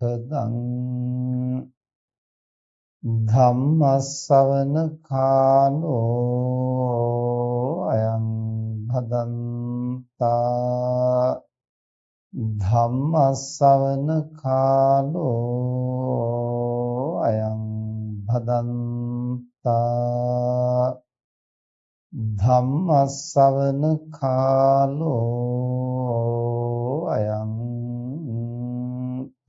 මොක්ඛදං ධම්මස්සවන කාලෝ අයං භදන්තා ධම්මස්සවන කාලෝ අයං භදන්තා ධම්මස්සවන කාලෝ අයං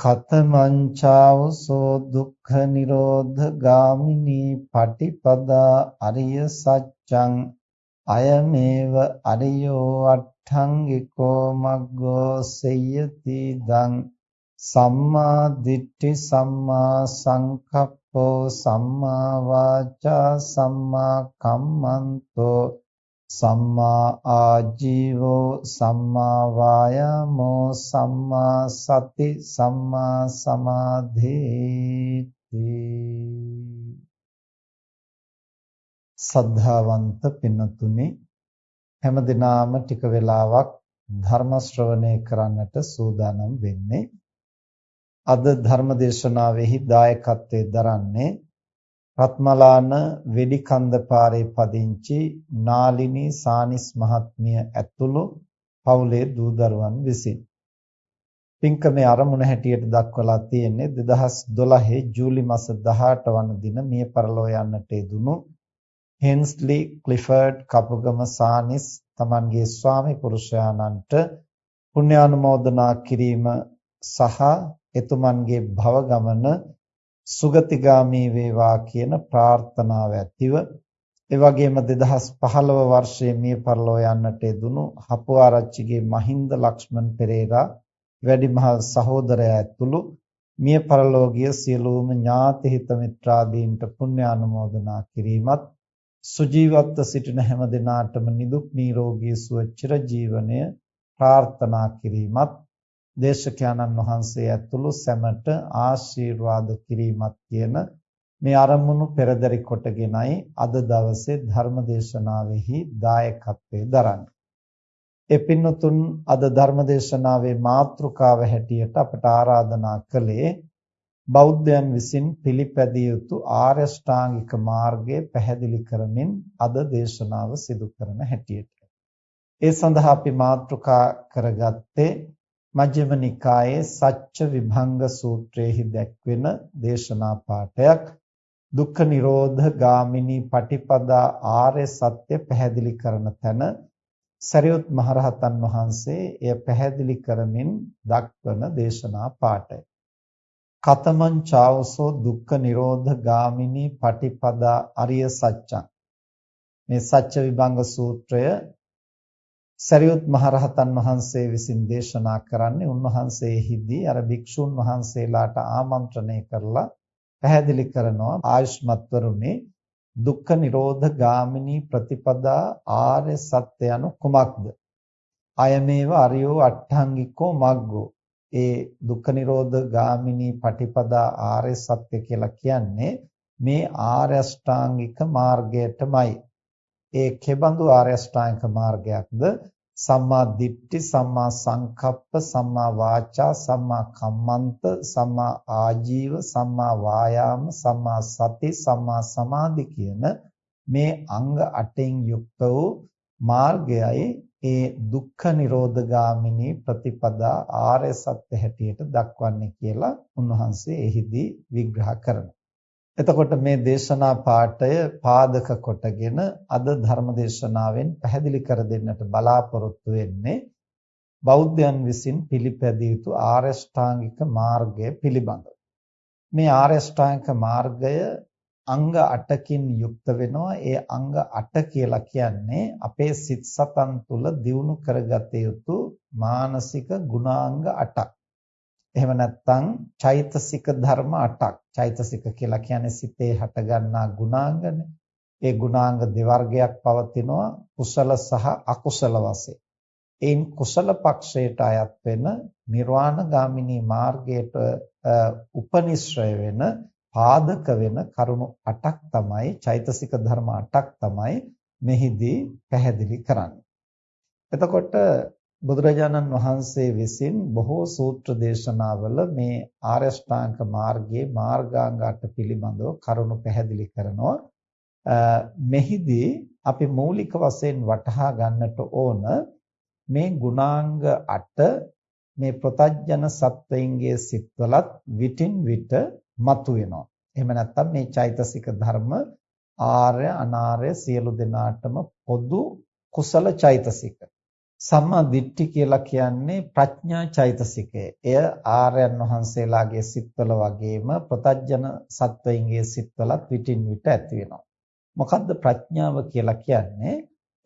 කතමංචාවසෝ දුක්ඛ නිරෝධ ගාමිනී පටිපදා අරිය සත්‍යං අයමේව අරියෝ අට්ඨංගිකෝ මග්ගෝ සෙය්‍යති දං සම්මා දිට්ඨි සම්මා සංකප්පෝ සම්මා වාචා සම්මා කම්මන්තෝ සම්මා ආජීවෝ සම්මා වායාමෝ සම්මා සති සම්මා සමාධිති සද්ධාවන්ත පින්නතුනි හැම දිනාම ටික වෙලාවක් ධර්ම ශ්‍රවණය කරන්නට සූදානම් වෙන්නේ. අද ධර්ම දේශනාවෙහි දායකත්වයේ දරන්නේ රත්මලාන වෙඩිකන්ද පාරේ පදිංචි නාලිනී සානිස් මහත්මිය ඇතුළු පවුලේ දූ දරුවන් විසින්. පින්කමේ ආරමුණ හැටියට දක්වලා තියෙන්නේ 2012 ජූලි මාස 18 වන දින මිය පරලෝ යන්නට යෙදුණු හෙන්ස්ලි ක්ලිෆර්ඩ් කපුගම සානිස් තමන්ගේ ස්වාමි පුරුෂයාණන්ට පුණ්‍යානුමෝදනා කිරීම සහ එතුමන්ගේ භව ගමන සුගතිගාමී වේවා කියන ප්‍රාර්ථනාව ඇතිව ඒ වගේම 2015 වර්ෂයේ මිය පරලෝ යන්නට යෙදුණු හපුආරච්චිගේ මහින්ද ලක්ෂ්මන් පෙරේරා වැඩිමහල් සහෝදරයා ඇතුළු මිය පරලෝකීය සියලුම ඥාති හිත මිත්‍රාදීන්ට පුණ්‍ය ආනුමෝදනා කිරීමත් සුජීවත්ව සිටින හැම දිනාටම නිදුක් නිරෝගී සුව චිර ජීවනය ප්‍රාර්ථනා කිරීමත් දේශකයන්න් වහන්සේ ඇතුළු සැමට ආශිර්වාද කිරීමත් කියන මේ අරමුණු පෙරදරි කොටගෙනයි අද දවසේ ධර්ම දේශනාවෙහි දායකත්වයේ දරන්නේ. ඒ පින්නතුන් අද ධර්ම දේශනාවේ මාතෘකාව හැටියට අපට ආරාධනා කළේ බෞද්ධයන් විසින් පිළිපැදිය යුතු ආර්ය ශ්‍රාංගික මාර්ගය පැහැදිලි කරමින් අද දේශනාව සිදු කරන හැටියට. ඒ සඳහා අපි මාතෘකා කරගත්තේ මජ්ක්‍ධිම නිකායේ සච්ච විභංග සූත්‍රයේහි දැක්වෙන දේශනා පාඩයක් දුක්ඛ නිරෝධ ගාමිනී පටිපදා ආර්ය සත්‍ය පැහැදිලි කරන තැන සරියුත් මහරහතන් වහන්සේ එය පැහැදිලි කරමින් දක්වන දේශනා පාඩය. කතමං චාවසෝ දුක්ඛ නිරෝධ ගාමිනී පටිපදා අරිය සත්‍යං මේ සත්‍ය විභංග සූත්‍රය සරියුත් මහරහතන් වහන්සේ විසින් දේශනා කරන්නේ උන්වහන්සේෙහිදී අර භික්ෂුන් වහන්සේලාට ආමන්ත්‍රණය කරලා පැහැදිලි කරනවා ආයුෂ්මත්වරුනේ දුක්ඛ නිරෝධ ගාමිනී ප්‍රතිපදා ආර්ය සත්‍ය anu කුමක්ද? අයමේව අරියෝ අට්ඨංගිකෝ මග්ගෝ. ඒ දුක්ඛ නිරෝධ ගාමිනී පටිපදා ආර්ය සත්‍ය කියලා කියන්නේ මේ ආර්ය අෂ්ටාංගික මාර්ගයටමයි. ඒ කෙබඳු ආර්ය අෂ්ටාංගික මාර්ගයක්ද? සම්මා දිට්ඨි සම්මා සංකප්ප සම්මා වාචා සම්මා කම්මන්ත සම්මා ආජීව සම්මා වායාම සම්මා සති සම්මා සමාධි කියන මේ අංග 8න් යුක්ත වූ මාර්ගයයි ඒ දුක්ඛ නිරෝධගාමිනී ප්‍රතිපදා ආර්ය සත්‍ය හැටියට දක්වන්නේ කියලා උන්වහන්සේ එහිදී විග්‍රහ කරනවා. එතකොට මේ දේශනා පාඩය පාදක කොටගෙන අද ධර්ම දේශනාවෙන් පැහැදිලි කර දෙන්නට බලාපොරොත්තු වෙන්නේ බෞද්ධයන් විසින් පිළිපැදිය යුතු ආරෂ්ඨාංගික මාර්ගය පිළිබඳව. මේ ආරෂ්ඨාංගික මාර්ගය අංග 8කින් යුක්ත වෙනවා. ඒ අංග 8 කියලා කියන්නේ අපේ සිත් සතන් තුළ දියුණු කරගත යුතු මානසික ගුණාංග 8ක්. එහෙම නැත්නම් චෛතසික ධර්ම 8ක්. චෛතසික කියලා කියන්නේ සිතේ හටගන්නා ගුණාංගනේ. ඒ ගුණාංග දෙවර්ගයක් පවතිනවා කුසල සහ අකුසල වශයෙන්. එයින් කුසල පක්ෂයට අයත් වෙන නිර්වාණගාමිනී මාර්ගයට උපනිශ්‍රය වෙන පාදක වෙන කරුණු 8ක් තමයි චෛතසික ධර්ම 8ක් තමයි මෙහිදී පැහැදිලි කරන්නේ. එතකොට බුදුරජාණන් වහන්සේ විසින් බොහෝ සූත්‍ර දේශනාවල මේ ආර්ය ශ්‍රාංක මාර්ගයේ මාර්ගාංග අට පිළිබඳව කරුණු පැහැදිලි කරනවා මෙහිදී අපි මූලික වශයෙන් වටහා ගන්නට ඕන මේ ගුණාංග 8 මේ ප්‍රතඥ සත්වයින්ගේ සිත්වලත් විටින් විට මතුවෙනවා. එහෙම නැත්නම් මේ චෛතසික ධර්ම ආර්ය අනාර්ය සියලු දෙනාටම පොදු කුසල චෛතසික. සම්මා දිට්ඨි කියලා කියන්නේ ප්‍රඥා චෛතසිකය. එය ආර්යයන් වහන්සේලාගේ සිත්වල වගේම ප්‍රතඥ සත්වයින්ගේ සිත්වලත් විටින් විට ඇති වෙනවා. මොකද්ද ප්‍රඥාව කියලා කියන්නේ?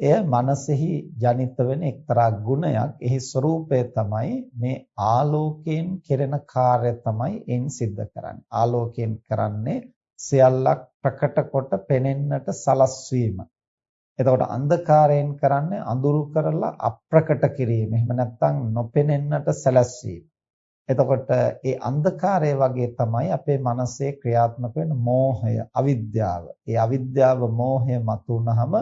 එය මනසෙහි ජනිත වෙන එක්තරා ගුණයක්. එහි ස්වરૂපය තමයි මේ ආලෝකයෙන් කෙරෙන කාර්ය තමයි එන් සිද්ධ කරන්නේ. ආලෝකයෙන් කරන්නේ සියල්ලක් ප්‍රකට කොට පෙනෙන්නට සලස්වීම. එතකොට අන්ධකාරයෙන් කරන්නේ අඳුරු කරලා අප්‍රකට කිරීම. එහෙම නැත්නම් නොපෙනෙන්නට සැලැස්වීම. එතකොට ඒ අන්ධකාරය වගේ තමයි අපේ මනසේ ක්‍රියාත්මක වෙන මෝහය, අවිද්‍යාව. ඒ අවිද්‍යාව, මෝහය මතුනහම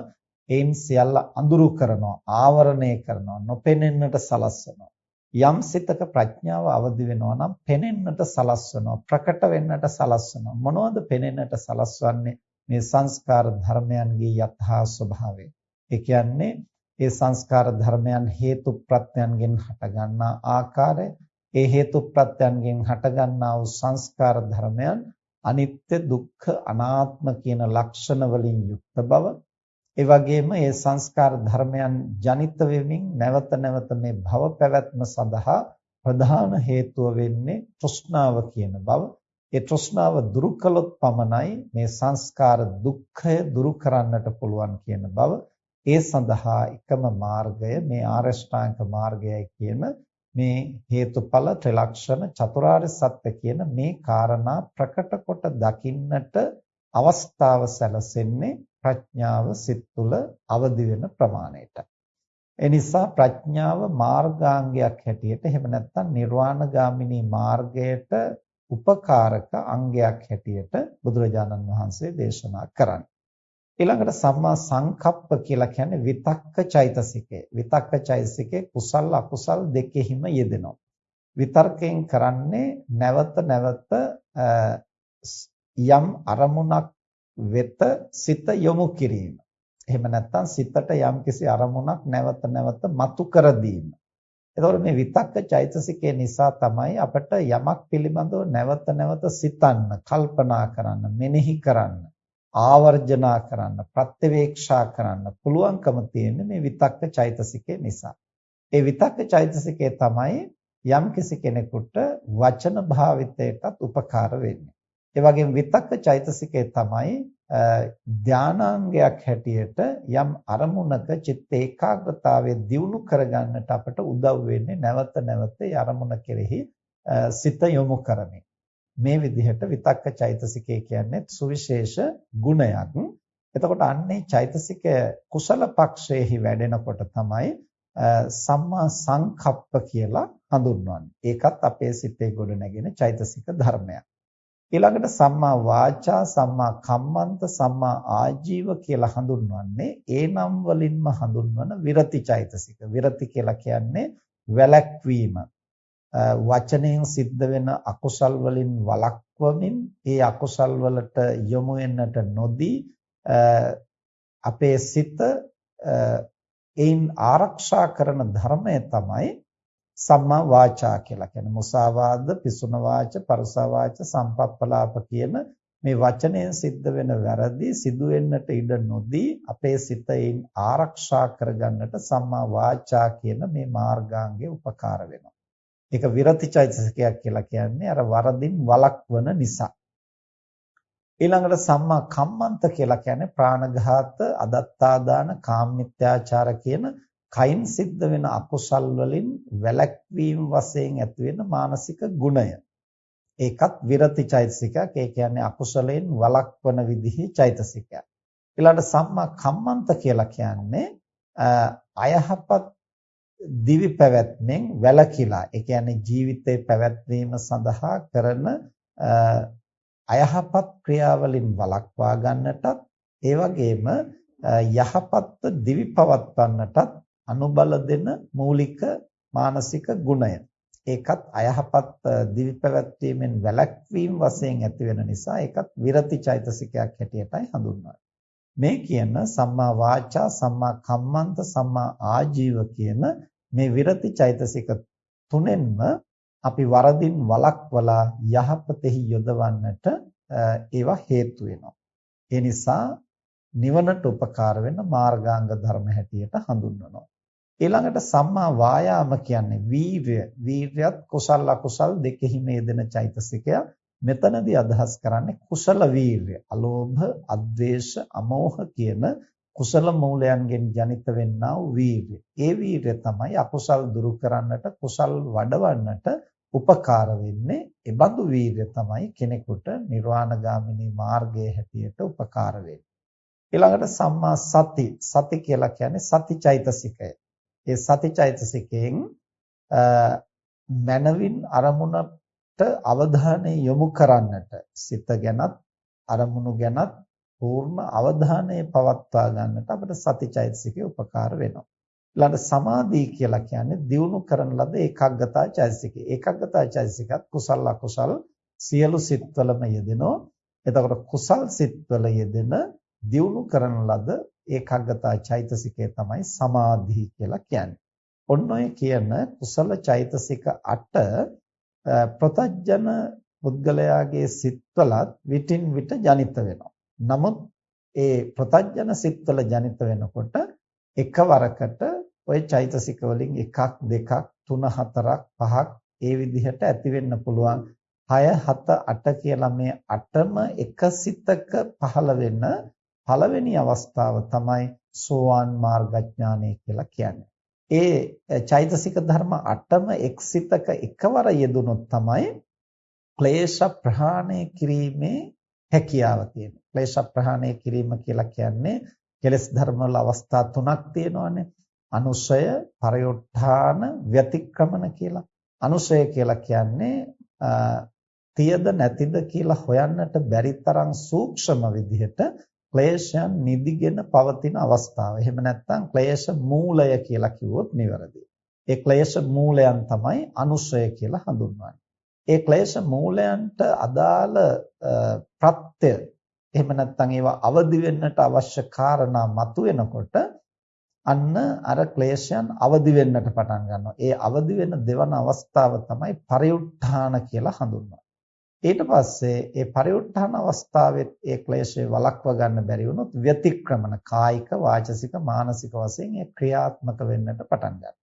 ඒන් සියල්ල අඳුරු කරනවා, ආවරණය කරනවා, නොපෙනෙන්නට සලස්වනවා. යම් සිතක ප්‍රඥාව අවදි වෙනවා නම් පෙනෙන්නට සලස්වනවා, ප්‍රකට වෙන්නට සලස්වනවා. මොනවද පෙනෙන්නට සලස්වන්නේ? මේ සංස්කාර ධර්මයන්ගේ යථා ස්වභාවය. ඒ කියන්නේ ඒ සංස්කාර ධර්මයන් හේතු ප්‍රත්‍යයන්ගෙන් හටගන්නා ආකාරය, ඒ හේතු ප්‍රත්‍යයන්ගෙන් හටගන්නා වූ සංස්කාර ධර්මයන් අනිත්‍ය, දුක්ඛ, අනාත්ම කියන ලක්ෂණ වලින් යුක්ත බව, ඒ වගේම මේ සංස්කාර ධර්මයන් ජනිත වෙමින් නැවත නැවත මේ භව පැවැත්ම සඳහා ප්‍රධාන හේතුව වෙන්නේ තෘෂ්ණාව කියන බව. ඒ තෘෂ්ණාව දුරු කළොත් පමණයි මේ සංස්කාර දුක්ඛය දුරු කරන්නට පුළුවන් කියන බව ඒ සඳහා එකම මාර්ගය මේ ආරෂ්ඨාංග මාර්ගයයි කියන මේ හේතුඵල ත්‍රිලක්ෂණ චතුරාර්ය සත්‍ය කියන මේ කාරණා ප්‍රකට කොට දකින්නට අවස්ථාව සැලසෙන්නේ ප්‍රඥාව සිත් තුළ අවදි වෙන ප්‍රමාණයට. ඒ නිසා ප්‍රඥාව මාර්ගාංගයක් හැටියට එහෙම නැත්නම් නිර්වාණගාමිනී මාර්ගයට උපකාරක අංගයක් හැටියට බුදුරජාණන් වහන්සේ දේශනා කරන්නේ. ඊළඟට සම්මා සංකප්ප කියලා කියන්නේ විතක්ක චෛතසිකය. විතක්ක චෛතසිකේ කුසල් අකුසල් දෙකෙහිම යෙදෙනවා. විතර්කයෙන් කරන්නේ නැවත නැවත යම් අරමුණක් වෙත සිත යොමු කිරීම. එහෙම නැත්නම් සිතට යම්කිසි අරමුණක් නැවත නැවත මතු කර දීම. එතකොට මේ විතක්ක චෛතසිකය නිසා තමයි අපිට යමක් පිළිබඳව නැවත නැවත සිතන්න, කල්පනා කරන්න, මෙනෙහි කරන්න, ආවර්ජනා කරන්න, ප්‍රත්‍යවේක්ෂා කරන්න පුළුවන්කම තියෙන්නේ මේ විතක්ක චෛතසිකය නිසා. ඒ විතක්ක චෛතසිකය තමයි යම් කෙනෙකුට වචන භාවිතයටත් උපකාර වෙන්නේ. ඒ වගේම විතක්ක චෛතසිකය තමයි ධානාංගයක් හැටියට යම් අරමුණක චිත්ත ඒකාග්‍රතාවය දියුණු කරගන්නට අපට උදව් වෙන්නේ නැවත නැවත ඒ අරමුණ කෙරෙහි සිත යොමු කරමින්. මේ විදිහට විතක්ක චෛතසිකය කියන්නේ සුවිශේෂ ගුණයක්. එතකොට අන්නේ චෛතසික කුසල පක්ෂයේහි වැඩෙනකොට තමයි සම්මා සංකප්ප කියලා හඳුන්වන්නේ. ඒකත් අපේ සිතේ ගොඩ නැගෙන චෛතසික ධර්මයක්. ඊළඟට සම්මා වාචා සම්මා කම්මන්ත සම්මා ආජීව කියලා හඳුන්වන්නේ ඒ නම් වලින්ම හඳුන්වන විරති චෛතසික. විරති කියලා කියන්නේ වැළැක්වීම. වචනයෙන් සිද්ධ වෙන අකුසල් වලින් වළක්වමින් ඒ අකුසල් වලට යොමු වෙන්නට නොදී අපේ සිත ඒන් ආරක්ෂා කරන ධර්මය තමයි සම්මා වාචා කියලා කියන්නේ මුසාවාද, පිසුන වාච, පරසා වාච, සම්පප්පලාප කියන මේ වචනයෙන් සිද්ධ වෙන වැරදි සිදු වෙන්නට ඉඩ නොදී අපේ සිතෙන් ආරක්ෂා කරගන්නට සම්මා වාචා කියන මේ මාර්ගාංගය උපකාර වෙනවා. ඒක විරතිචෛතසිකයක් කියලා කියන්නේ අර වරදින් වළක්වන නිසා. ඊළඟට සම්මා කම්මන්ත කියලා කියන්නේ ප්‍රාණඝාත, අදත්තාදාන, කාමමිත්‍යාචාර කියන කයින් සිද්ධ වෙන අකුසල් වලින් වැළැක්වීම වශයෙන් ඇති වෙන මානසික ගුණය. ඒකත් විරති චෛතසිකයක්. ඒ කියන්නේ අකුසලයෙන් වළක්වන විදිහේ චෛතසිකයක්. ඊළඟට සම්මා කම්මන්ත කියලා කියන්නේ අයහපත් දිවි පැවැත්මෙන් වැළකීලා. ඒ කියන්නේ ජීවිතේ පැවැත්වීම සඳහා කරන අයහපත් ක්‍රියාවලින් වළක්වා ගන්නටත් ඒ වගේම යහපත් දිවි පවත්වන්නටත් අනුබල දෙන මූලික මානසික ගුණය. ඒකත් අයහපත් දිවි පැවැත්වීමෙන් වැළැක්වීම වශයෙන් ඇති වෙන නිසා ඒකත් විරති චෛතසිකයක් හැටියටයි හඳුන්වන්නේ. මේ කියන සම්මා වාචා, සම්මා කම්මන්ත, සම්මා ආජීව කියන මේ විරති චෛතසික තුනෙන්ම අපි වරදින් වළක්වලා යහපතෙහි යොදවන්නට ඒවා හේතු වෙනවා. ඒ නිසා නිවනට උපකාර වෙන මාර්ගාංග ධර්ම හැටියට හඳුන්වනවා. ඊළඟට සම්මා වායාම කියන්නේ වීරය. වීරයත් කුසල අකුසල් දෙකෙහිම යෙදෙන චෛතසිකය. මෙතනදී අදහස් කරන්නේ කුසල වීරය. අලෝභ, අද්වේෂ, අමෝහ කියන කුසල මූලයන්ගෙන් ජනිත වෙන්නා වූ වීරය. ඒ වීරය තමයි අකුසල් දුරු කරන්නට, කුසල් වඩවන්නට උපකාර වෙන්නේ. ඒ බඳු වීරය තමයි කෙනෙකුට නිර්වාණගාමිනී මාර්ගයේ හැටියට උපකාර වෙන්නේ. ඊළඟට සම්මා සති. සති කියලා කියන්නේ සතිචෛතසිකය. ඒ සතිචෛතසිකයෙන් මනවින් අරමුණට අවධානය යොමු කරන්නට සිත ගැනත් අරමුණු ගැනත් පූර්ණ අවධානය පවත්වා ගන්නට අපිට සතිචෛතසිකේ උපකාර වෙනවා. ඊළඟ සමාධිය කියලා කියන්නේ දියුණු කරන ලද ඒකාග්‍රතා චෛතසිකය. ඒකාග්‍රතා චෛතසිකත් කුසල අකුසල් සියලු සිත්වලම යෙදෙනවා. එතකොට කුසල් සිත්වල යෙදෙන දියුණු කරන ලද ඒකාග්‍රතා චෛතසිකය තමයි සමාධි කියලා කියන්නේ. ඔන්න ඔය කියන කුසල චෛතසික 8 ප්‍රතජන පුද්ගලයාගේ සිත්වලත් විටින් විට ජනිත වෙනවා. නමුත් ඒ ප්‍රතජන සිත්වල ජනිත වෙනකොට එකවරකට ওই චෛතසික වලින් එකක් දෙකක් තුන හතරක් පහක් ඒ විදිහට ඇති වෙන්න පුළුවන් 6 7 8 කියලා මේ 8ම එක සිතක පහළ වෙන පළවෙනි අවස්ථාව තමයි සෝවාන් මාර්ගඥානය කියලා කියන්නේ. ඒ චෛතසික ධර්ම 8ම එක්සිතක එකවර යෙදුනොත් තමයි ක්ලේශ ප්‍රහාණය කිරීමේ හැකියාව තියෙන්නේ. ක්ලේශ ප්‍රහාණය කිරීම කියලා කියන්නේ කෙලස් ධර්ම වල අවස්ථා තුනක් තියෙනවානේ. අනුසය, පරයොට්ඨාන, ව්‍යතික්‍රමන කියලා. අනුසය කියලා කියන්නේ තියද නැතිද කියලා හොයන්නට බැරි තරම් සූක්ෂම විදිහට ක්ලේශයන් නිදිගෙන පවතින අවස්ථාව. එහෙම නැත්නම් ක්ලේශ මූලය කියලා කිව්වොත් නිවැරදියි. ඒ ක්ලේශ මූලයන් තමයි අනුශය කියලා හඳුන්වන්නේ. ඒ ක්ලේශ මූලයන්ට අදාළ ප්‍රත්‍ය එහෙම නැත්නම් ඒවා අවදි වෙන්නට අවශ්‍ය කාරණා මතුවෙනකොට අන්න අර ක්ලේශයන් අවදි වෙන්නට පටන් ගන්නවා. ඒ අවදි වෙන දෙවන අවස්ථාව තමයි පරිඋත්ථාන කියලා හඳුන්වන්නේ. ඊට පස්සේ ඒ පරිඋත්ථාන අවස්ථාවෙත් ඒ ක්ලේශය වළක්ව ගන්න බැරි වුණොත් ව්‍යතික්‍රමන කායික වාචසික මානසික වශයෙන් ඒ ක්‍රියාත්මක වෙන්නට පටන් ගන්නවා.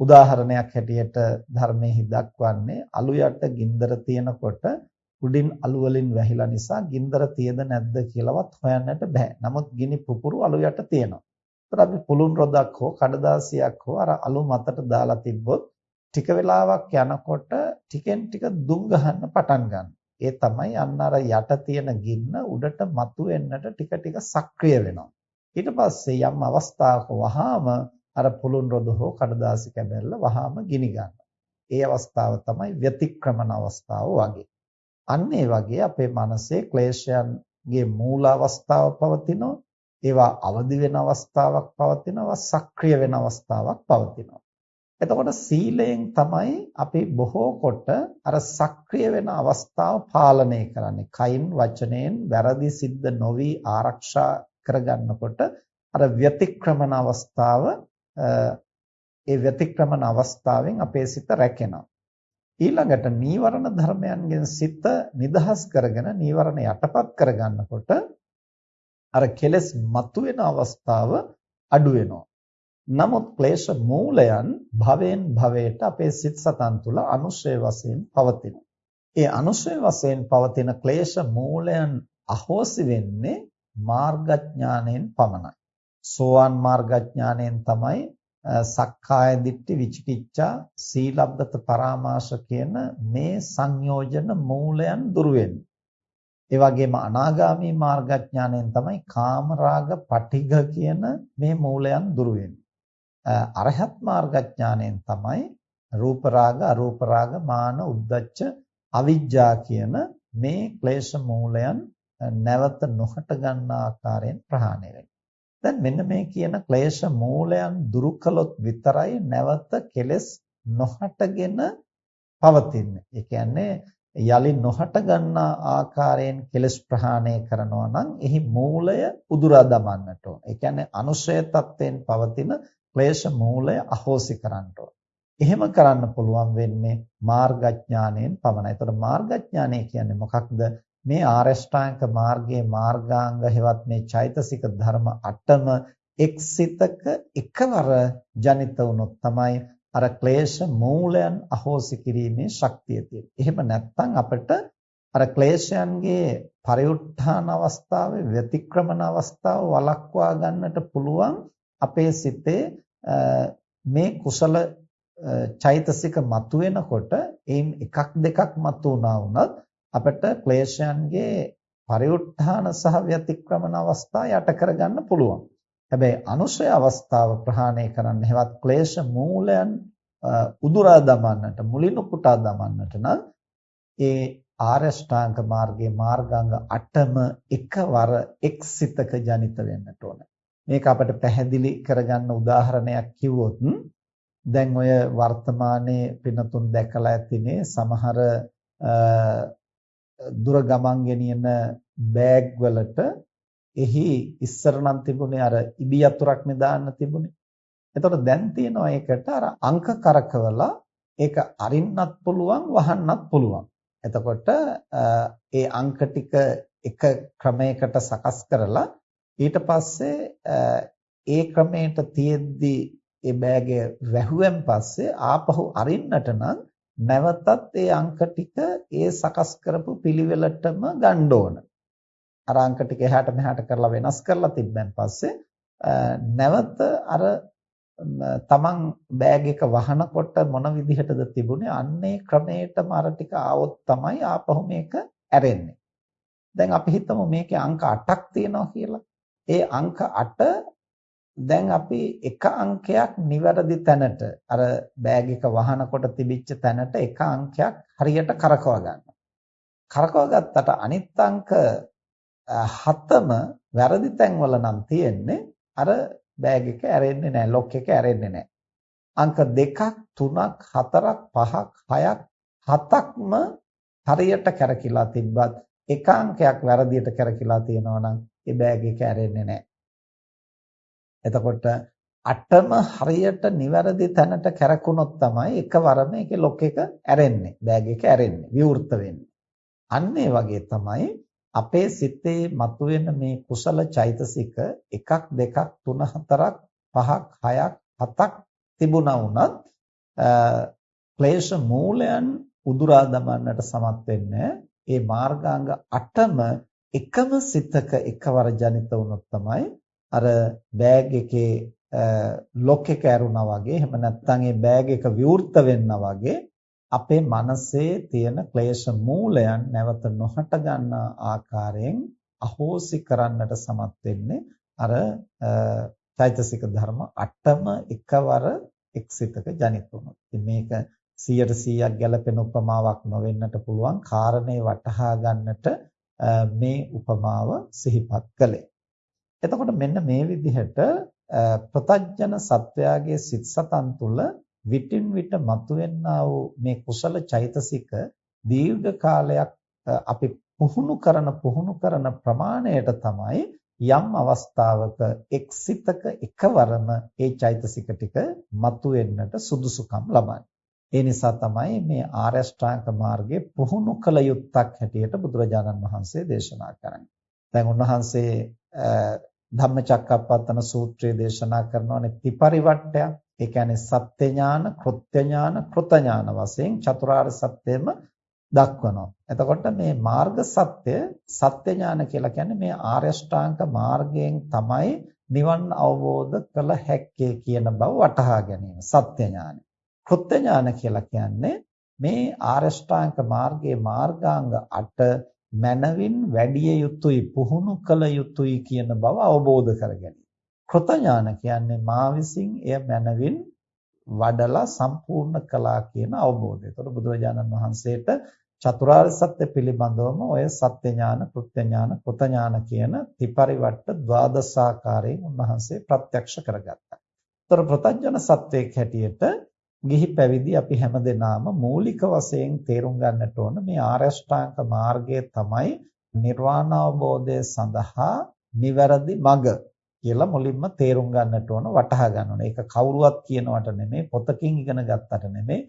උදාහරණයක් හැටියට ධර්මයේ දක්වන්නේ අලු යට ගින්දර තියෙනකොට උඩින් අලු වලින් වැහිලා නිසා ගින්දර තියද නැද්ද කියලාවත් හොයන්නට බෑ. නමුත් ගිනි පුපුරු අලු යට තියෙනවා. ඒතර අපි පුළුන් රොදක් හෝ කඩදාසියක් හෝ අර අලු මතට දාලා තිබ්බොත් ටික වෙලාවක් යනකොට ටිකෙන් ටික දුම් ගහන්න පටන් ගන්නවා. ඒ තමයි අන්න අර යට තියෙන ගින්න උඩට මතුවෙන්නට ටික ටික සක්‍රිය වෙනවා. ඊට පස්සේ යම් අවස්ථාවක වහාම අර පුළුන් රොද හෝ කඩදාසි කැබැල්ල වහාම ගිනි ගන්නවා. ඒ අවස්ථාව තමයි ව්‍යතික්‍රමන අවස්ථාව වගේ. අන්න ඒ වගේ අපේ මනසේ ක්ලේශයන්ගේ මූල අවස්ථාව පවතිනවා. ඒවා අවදි වෙන අවස්ථාවක් පවතිනවා, සක්‍රිය වෙන අවස්ථාවක් පවතිනවා. එතකොට සීලයෙන් තමයි අපි බොහෝ කොට අර සක්‍රිය වෙන අවස්ථාව පාලනය කරන්නේ. කයින් වචනයෙන් වැරදි සිද්ධ නොවි ආරක්ෂා කරගන්නකොට අර ව්‍යතික්‍රමන අවස්ථාව ඒ ව්‍යතික්‍රමන අවස්ථාවෙන් අපේ සිත රැකෙනවා. ඊළඟට නීවරණ ධර්මයන්ගෙන් සිත නිදහස් කරගෙන නීවරණ යටපත් කරගන්නකොට අර කෙලෙස් මතුවෙන අවස්ථාව අඩු වෙනවා. නමුත් ක්ලේශ මූලයන් භවෙන් භවයට අපේ සිත් සතන් තුළ අනුශය වශයෙන් පවතිනවා. ඒ අනුශය වශයෙන් පවතින ක්ලේශ මූලයන් අහෝසි වෙන්නේ මාර්ගඥාණයෙන් පමණයි. සෝවාන් මාර්ගඥාණයෙන් තමයි සක්කාය දිට්ඨි විචිකිච්ඡා සීලබ්බත පරාමාස කියන මේ සංයෝජන මූලයන් දුරු වෙන්නේ. ඒ වගේම අනාගාමී මාර්ගඥාණයෙන් තමයි කාමරාග පටිඝ කියන මේ මූලයන් දුරු වෙන්නේ. අරහත් මාර්ගඥාණයෙන් තමයි රූප රාග අරූප රාග මාන උද්දච්ච අවිජ්ජා කියන මේ ක්ලේශ මූලයන් නැවත නොහට ගන්නා ආකාරයෙන් ප්‍රහාණය වෙන්නේ. දැන් මෙන්න මේ කියන ක්ලේශ මූලයන් දුරු කළොත් විතරයි නැවත කෙලෙස් නොහටගෙන පවතින්නේ. ඒ කියන්නේ යලි නොහට ගන්නා ආකාරයෙන් කෙලෙස් ප්‍රහාණය කරනවා නම් එහි මූලය උදුරා දමන්නට ඕන. ඒ කියන්නේ අනුශය තත්ත්වයෙන් පවතින ක්ලේශ මූලය අහෝසි කරන්න ඕන. එහෙම කරන්න පුළුවන් වෙන්නේ මාර්ගඥාණයෙන් පමණයි. ඒතකොට මාර්ගඥානය කියන්නේ මොකක්ද? මේ ආරෂ්ඨාංග මාර්ගයේ මාර්ගාංග හෙවත් මේ චෛතසික ධර්ම 8ම එක්සිතක එකවර ජනිත වුණොත් තමයි අර ක්ලේශ මූලයන් අහෝසි කිරීමේ ශක්තිය තියෙන්නේ. එහෙම නැත්නම් අපිට අර ක්ලේශයන්ගේ පරිඋත්ථාන අවස්ථාවේ ව්‍යතික්‍රමන අවස්ථාව වළක්වා ගන්නට පුළුවන් අපේ සිතේ මේ කුසල චෛතසික මතුවෙනකොට එයින් එකක් දෙකක් මතුවනා වුණත් අපිට ක්ලේශයන්ගේ පරිඋත්ථාන සහ ව්‍යතික්‍රමන අවස්ථා යට කරගන්න පුළුවන්. හැබැයි අනුශය අවස්ථාව ප්‍රහාණය කරන්න හැවත් ක්ලේශ මූලයන් උදුරා දමන්නට මුලින් උපුටා දමන්නට නම් ඒ ආරෂ්ඨාංග මාර්ගයේ මාර්ගාංග 8ම එකවර එක්සිතක ජනිත වෙන්නට ඕන. මේක අපිට පැහැදිලි කරගන්න උදාහරණයක් කිව්වොත් දැන් ඔය වර්තමානයේ පිනතුන් දැකලා ඇතිනේ සමහර දුර ගමන් ගෙනියන බෑග් වලට එහි ඉස්සර නම් තිබුණේ අර ඉබි යතුරක්නේ දාන්න තිබුණේ. එතකොට දැන් තියෙනවා ඒකට අර අංක කරකවලා ඒක අරින්නත් පුළුවන් වහන්නත් පුළුවන්. එතකොට ඒ අංක ටික එක ක්‍රමයකට සකස් කරලා ඊට පස්සේ ඒ ක්‍රමයට තියෙද්දි ඒ බෑගය වැහුවෙන් පස්සේ ආපහු අරින්නට නම් නැවතත් ඒ අංක ටික ඒ සකස් කරපු පිළිවෙලටම ගන්න ඕන. අර අංක ටික එහාට මෙහාට කරලා වෙනස් කරලා තිබ්බන් පස්සේ නැවත අර තමන් බෑග් එක වහනකොට මොන විදිහටද තිබුණේ අන්නේ ක්‍රමයටම අර ටික ආවොත් තමයි ආපහු මේක ඇරෙන්නේ. දැන් අපි හිතමු මේකේ අංක 8ක් තියෙනවා කියලා. ඒ අංක 8 දැන් අපි එක අංකයක් නිවැරදි තැනට අර බෑග් එක වහනකොට තිබිච්ච තැනට එක අංකයක් හරියට කරකවා ගන්නවා. කරකවා ගත්තට අනිත් අංක හතම වැරදි තැන්වල නම් තියෙන්නේ අර බෑග් එක ඇරෙන්නේ නැහැ, ලොක් එක ඇරෙන්නේ නැහැ. අංක 2ක් 3ක් 4ක් 5ක් 6ක් 7ක්ම හරියට කරකිලා තිබ්බත් එක අංකයක් වැරදියට කරකිලා තියෙනවා නම් ඒ බෑග් එක ඇරෙන්නේ නැහැ. එතකොට අටම හරියට නිවැරදි තැනට කැරකුණොත් තමයි එකවරම ඒකේ ලොක් එක ඇරෙන්නේ. බෑග් එක ඇරෙන්නේ, විවෘත වෙන්නේ. අන්න ඒ වගේ තමයි අපේ සිතේ මතුවෙන මේ කුසල චෛතසික එකක් දෙකක් තුන හතරක් පහක් හයක් හතක් තිබුණා වුණත් ක්ලේශ මූලයන් උදුරා දමන්නට සමත් වෙන්නේ ඒ මාර්ගාංග 8ම එකම සිතක එකවර ජනිත වුණොත් තමයි අර බෑග් එකේ ලොක් එක ඇරුණා වගේ එහෙම නැත්නම් ඒ බෑග් එක විවෘත වෙන්නා වගේ අපේ මනසේ තියෙන ක්ලේශ මූලයන් නැවත නොහට ගන්න ආකාරයෙන් අහෝසි කරන්නට සමත් වෙන්නේ අර චෛතසික ධර්ම 8ම එකවර එක්සිතක ජනිත වුණොත්. මේක 100%ක් ගැලපෙන උපමාවක් නොවෙන්නට පුළුවන් කාරණේ වටහා ගන්නට මේ උපමාව සිහිපත් කළේ. එතකොට මෙන්න මේ විදිහට ප්‍රතඥ සත්වයාගේ සිත් සතන් තුළ විටින් විට මතුවෙනා වූ මේ කුසල චෛතසික දීර්ඝ කාලයක් අපි පුහුණු කරන පුහුණු කරන ප්‍රමාණයට තමයි යම් අවස්ථාවක එක්සිතක එකවරම ඒ චෛතසික ටික මතුවෙන්නට සුදුසුකම් ලබන්නේ. ඒ නිසා තමයි මේ ආර්ය ශ්‍රාංක මාර්ගයේ පුහුණු කළ යුත්තක් හැටියට බුදුරජාණන් වහන්සේ දේශනා කරන්නේ. දැන් උන්වහන්සේ ධම්මචක්කප්පවත්තන සූත්‍රයේ දේශනා කරනවානේ ත්‍රිපරිවට්ටය. ඒ කියන්නේ සත්‍ය ඥාන, කෘත්‍ය ඥාන, කෘත ඥාන වශයෙන් චතුරාර්ය සත්‍යෙම දක්වනවා. එතකොට මේ මාර්ග සත්‍ය සත්‍ය ඥාන කියලා කියන්නේ මේ ආර්ය ශ්‍රාංක මාර්ගයෙන් තමයි නිවන් අවබෝධ කළ හැක්කේ කියන බව වටහා ගැනීම සත්‍ය ඥානයි. කෘත්‍ය ඥාන කියලා කියන්නේ මේ ආරෂ්ඨාංග මාර්ගයේ මාර්ගාංග 8 මනවින් වැඩි යුතුයි පුහුණු කළ යුතුයි කියන බව අවබෝධ කර ගැනීම. කෘත ඥාන කියන්නේ මා විසින් එය මනවින් වඩලා සම්පූර්ණ කළා කියන අවබෝධය. ඒතකොට බුදුරජාණන් වහන්සේට චතුරාර්ය සත්‍ය පිළිබඳවම ඔය සත්‍ය ඥාන, කෘත්‍ය ඥාන, කෘත ඥාන කියන ත්‍රිපරිවට්ට ද්වාදසාකාරයෙන් උන්වහන්සේ ප්‍රත්‍යක්ෂ කරගත්තා. ඒතර ප්‍රත්‍යඥ සත්වයක් හැටියට ගිහි පැවිදි අපි හැමදෙනාම මූලික වශයෙන් තේරුම් ගන්නට ඕන මේ ආරෂ්ඨාංග මාර්ගය තමයි නිර්වාණ අවබෝධය සඳහා නිවැරදි මඟ කියලා මුලින්ම තේරුම් ගන්නට ඕන වටහා ගන්න ඕන. ඒක කවුරුවත් කියනවට නෙමෙයි පොතකින් ඉගෙන ගත්තට නෙමෙයි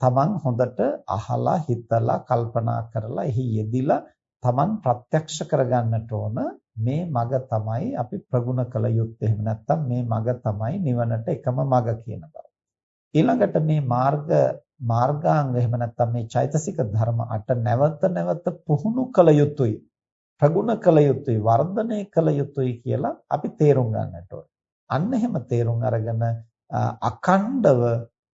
තමන් හොඳට අහලා හිතලා කල්පනා කරලා එහි යෙදිලා තමන් ප්‍රත්‍යක්ෂ කරගන්නට ඕන මේ මඟ තමයි අපි ප්‍රගුණ කළ යුත්තේ. එහෙම නැත්නම් මේ මඟ තමයි නිවනට එකම මඟ කියන බව. ඊළඟට මේ මාර්ග මාර්ගාංග එහෙම නැත්නම් මේ චෛතසික ධර්ම අට නැවත නැවත පුහුණු කළ යුතුයි ප්‍රගුණ කළ යුතුයි වර්ධනය කළ යුතුයි කියලා අපි තේරුම් ගන්නට ඕනේ. අන්න එහෙම තේරුම් අරගෙන අකණ්ඩව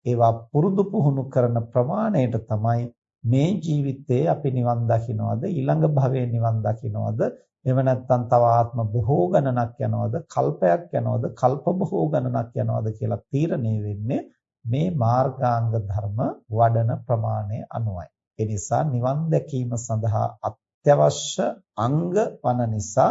ඒවා පුරුදු පුහුණු කරන ප්‍රමාණයට තමයි මේ ජීවිතයේ අපි නිවන් දකින්නවද ඊළඟ භවයේ නිවන් දකින්නවද එහෙම නැත්නම් තව ආත්ම බොහෝ ගණනක් යනවද කල්පයක් යනවද කල්ප බොහෝ ගණනක් යනවද කියලා තීරණය වෙන්නේ මේ මාර්ගාංග ධර්ම වඩන ප්‍රමාණය අනුවයි. ඒ නිසා නිවන් දැකීම සඳහා අත්‍යවශ්‍ය අංග වන නිසා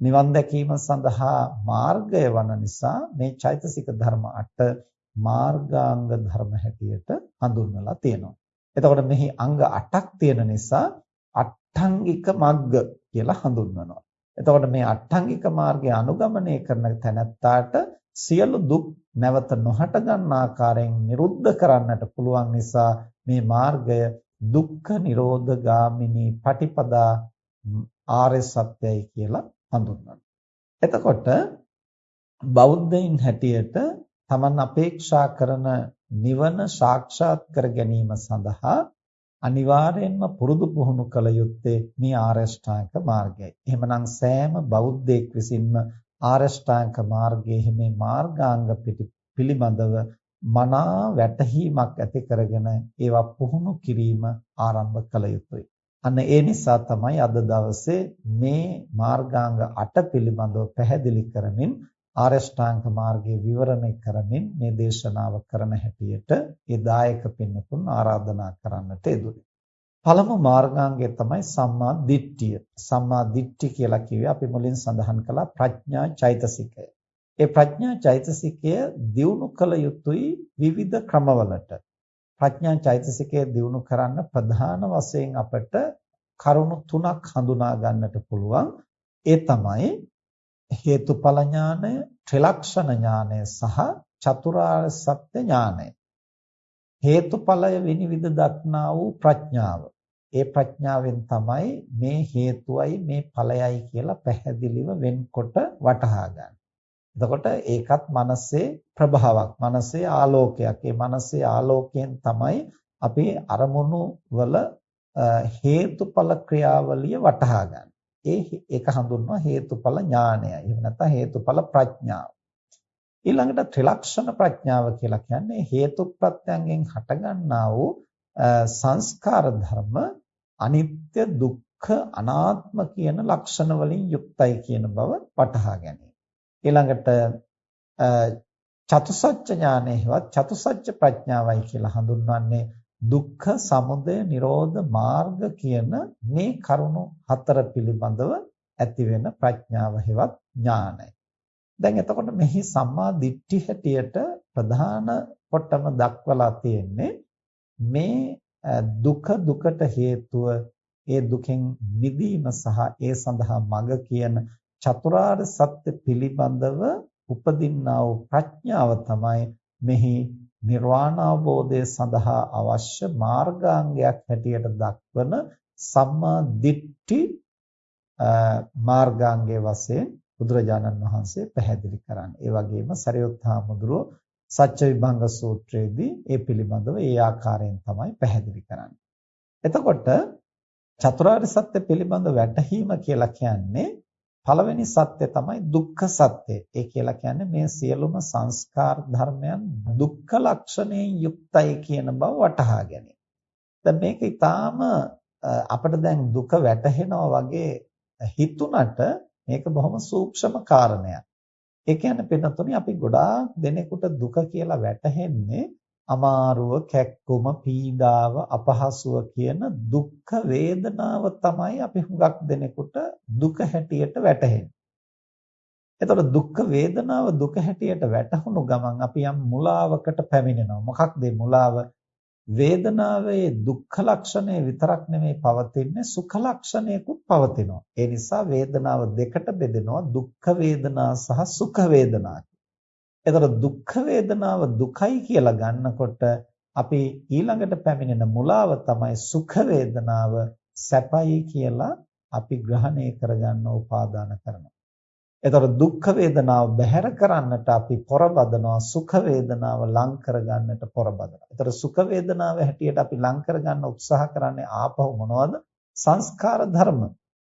නිවන් දැකීම සඳහා මාර්ගය වන නිසා මේ චෛතසික ධර්ම 8 මාර්ගාංග ධර්ම හැටියට හඳුන්වලා තියෙනවා. එතකොට මෙහි අංග 8ක් තියෙන නිසා අට්ඨංගික මග්ග කියලා හඳුන්වනවා. එතකොට මේ අට්ඨංගික මාර්ගය අනුගමනය කරන තැනැත්තාට සියලු දුක් නැවත නොහට ගන්න ආකාරයෙන් නිරුද්ධ කරන්නට පුළුවන් නිසා මේ මාර්ගය දුක්ඛ නිරෝධ ගාමිනී පටිපදා ආර්ය සත්‍යයි කියලා හඳුන්වනවා. එතකොට බෞද්ධයින් හැටියට තමන් අපේක්ෂා කරන නිවන සාක්ෂාත් කර ගැනීම සඳහා අනිවාර්යයෙන්ම පුරුදු පුහුණු කළ යුත්තේ මේ ආරෂ්ඨායක මාර්ගයයි. එහෙමනම් සෑම බෞද්ධයෙක් විසින්ම ආරෂ්ඨාංග මාර්ගයේ මේ මාර්ගාංග පිළිබඳව මනා වැටහීමක් ඇති කරගෙන ඒවා පුහුණු කිරීම ආරම්භ කළ යුතුයි. අන්න ඒ නිසා තමයි අද දවසේ මේ මාර්ගාංග 8 පිළිබඳව පැහැදිලි කරමින් ආරෂ්ඨාංග මාර්ගයේ විවරණය කරමින් මේ දේශනාව කරන හැටියට ඒ දායක පින්නතුන් ආරාධනා කරන්නට යෙදුනේ. පළමු මාර්ගාංගය තමයි සම්මා දිට්ඨිය. සම්මා දිට්ඨි කියලා කිව්වේ අපි මුලින් සඳහන් කළා ප්‍රඥා චෛතසිකය. ඒ ප්‍රඥා චෛතසිකය දියුණු කළ යුතුයි විවිධ ක්‍රමවලට. ප්‍රඥා චෛතසිකය දියුණු කරන්න ප්‍රධාන වශයෙන් අපට කරුණු තුනක් හඳුනා ගන්නට පුළුවන්. ඒ තමයි හේතුඵල ඥානය, ත්‍රිලක්ෂණ ඥානය සහ චතුරාර්ය සත්‍ය ඥානය. හේතුඵලය විනිවිද දක්නා වූ ප්‍රඥාව. ඒ ප්‍රඥාවෙන් තමයි මේ හේතුවයි මේ ඵලයයි කියලා පැහැදිලිව වෙන්කොට වටහා ගන්න. එතකොට ඒකත් මනසේ ප්‍රභාවක්, මනසේ ආලෝකයක්. ඒ මනසේ ආලෝකයෙන් තමයි අපි අරමුණු වල හේතුඵල ක්‍රියාවලිය වටහා ගන්න. ඒ ඒක හඳුන්වනවා හේතුඵල ඥානය. එහෙම නැත්නම් හේතුඵල ප්‍රඥාව. ඊළඟට ත්‍රිලක්ෂණ ප්‍රඥාව කියලා කියන්නේ හේතු ප්‍රත්‍යයෙන් හටගන්නා වූ සංස්කාර ධර්ම අනිත්‍ය දුක්ඛ අනාත්ම කියන ලක්ෂණ වලින් යුක්තයි කියන බව වටහා ගැනීම. ඊළඟට චතුසත්‍ය ඥානයවත් චතුසත්‍ය ප්‍රඥාවයි කියලා හඳුන්වන්නේ දුක්ඛ සමුදය නිරෝධ මාර්ග කියන මේ කරුණු හතර පිළිබඳව ඇති වෙන ප්‍රඥාව හෙවත් ඥානයි. දැන් එතකොට මෙහි සම්මා දිට්ඨි හැටියට ප්‍රධාන කොටම දක්වලා තියෙන්නේ මේ දුක දුකට හේතුව ඒ දුකෙන් මිදීම සහ ඒ සඳහා මඟ කියන චතුරාර්ය සත්‍ය පිළිබඳව උපදින්නා වූ ප්‍රඥාව තමයි මෙහි නිර්වාණ අවබෝධය සඳහා අවශ්‍ය මාර්ගාංගයක් හැටියට දක්වන සම්මා දිට්ඨි මාර්ගාංගයේ වශයෙන් බුදුරජාණන් වහන්සේ පැහැදිලි කරන්නේ. ඒ වගේම සරියුත් හාමුදුරුවෝ සත්‍ය විභංග සූත්‍රයේදී ඒ පිළිබඳව ඒ ආකාරයෙන් තමයි පැහැදිලි කරන්නේ. එතකොට චතුරාර්ය සත්‍ය පිළිබඳ වැටහීම කියලා කියන්නේ පළවෙනි සත්‍ය තමයි දුක්ඛ සත්‍ය. ඒ කියලා කියන්නේ මේ සියලුම සංස්කාර ධර්මයන් දුක්ඛ ලක්ෂණයෙන් යුක්තයි කියන බව වටහා ගැනීම. දැන් මේක ඊටාම අපිට දැන් දුක වැටහෙනවා වගේ හිතුණට මේක බොහොම සූක්ෂම කාරණයක්. ඒ කියන්නේ පින්නතුනි අපි ගොඩාක් දෙනෙකුට දුක කියලා වැටහෙන්නේ අමාරුව, කැක්කුම, පීඩාව, අපහසුව කියන දුක්ඛ වේදනාව තමයි අපි හුඟක් දෙනෙකුට දුක හැටියට වැටහෙන්නේ. එතකොට දුක්ඛ වේදනාව දුක හැටියට වැටහුණු ගමන් අපි යම් මුලාවකට පැමිණෙනවා. මොකක්ද මුලාව? වේදනාවේ දුක්ඛ ලක්ෂණය විතරක් නෙමෙයි පවතින්නේ සුඛ ලක්ෂණයකුත් පවතිනවා. ඒ නිසා වේදනාව දෙකට බෙදෙනවා දුක්ඛ වේදනා සහ සුඛ වේදනා එතකොට දුක්ඛ වේදනාව දුකයි කියලා ගන්නකොට අපි ඊළඟට පැමිණෙන මුලාව තමයි සුඛ වේදනාව සැපයි කියලා අපි ග්‍රහණය කරගන්න උපාදාන කරනවා. එතකොට දුක්ඛ වේදනාව බැහැර කරන්නට අපි පොරබදනවා සුඛ වේදනාව ලං කරගන්නට පොරබදනවා. එතකොට සුඛ වේදනාව හැටියට අපි ලං කරගන්න උත්සාහ කරන්නේ ආපහු මොනවද? සංස්කාර ධර්ම.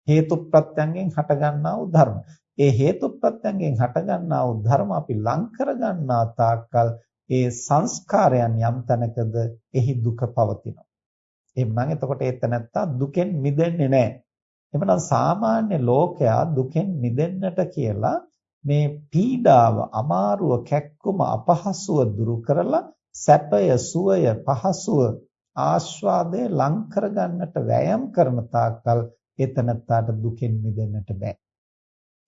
හේතු ප්‍රත්‍යයෙන් හටගන්නා වූ ධර්ම. ඒ හේතුප්‍රත්‍යයෙන් හටගන්නා වූ ධර්ම අපි ලං කරගන්නා තාක්කල් ඒ සංස්කාරයන් යම් තැනකද එහි දුක පවතිනවා. එහෙනම් එතකොට ඒ තැනත්තා දුකෙන් මිදෙන්නේ නැහැ. එහෙනම් සාමාන්‍ය ලෝකයා දුකෙන් මිදෙන්නට කියලා මේ පීඩාව, අමාරුව, කැක්කුම, අපහසුව දුරු කරලා සැපය, සුවය, පහසුව, ආස්වාදය ලං කරගන්නට වෑයම් කරන තාක්කල් එතනත්තාට දුකෙන් මිදෙන්නට බෑ.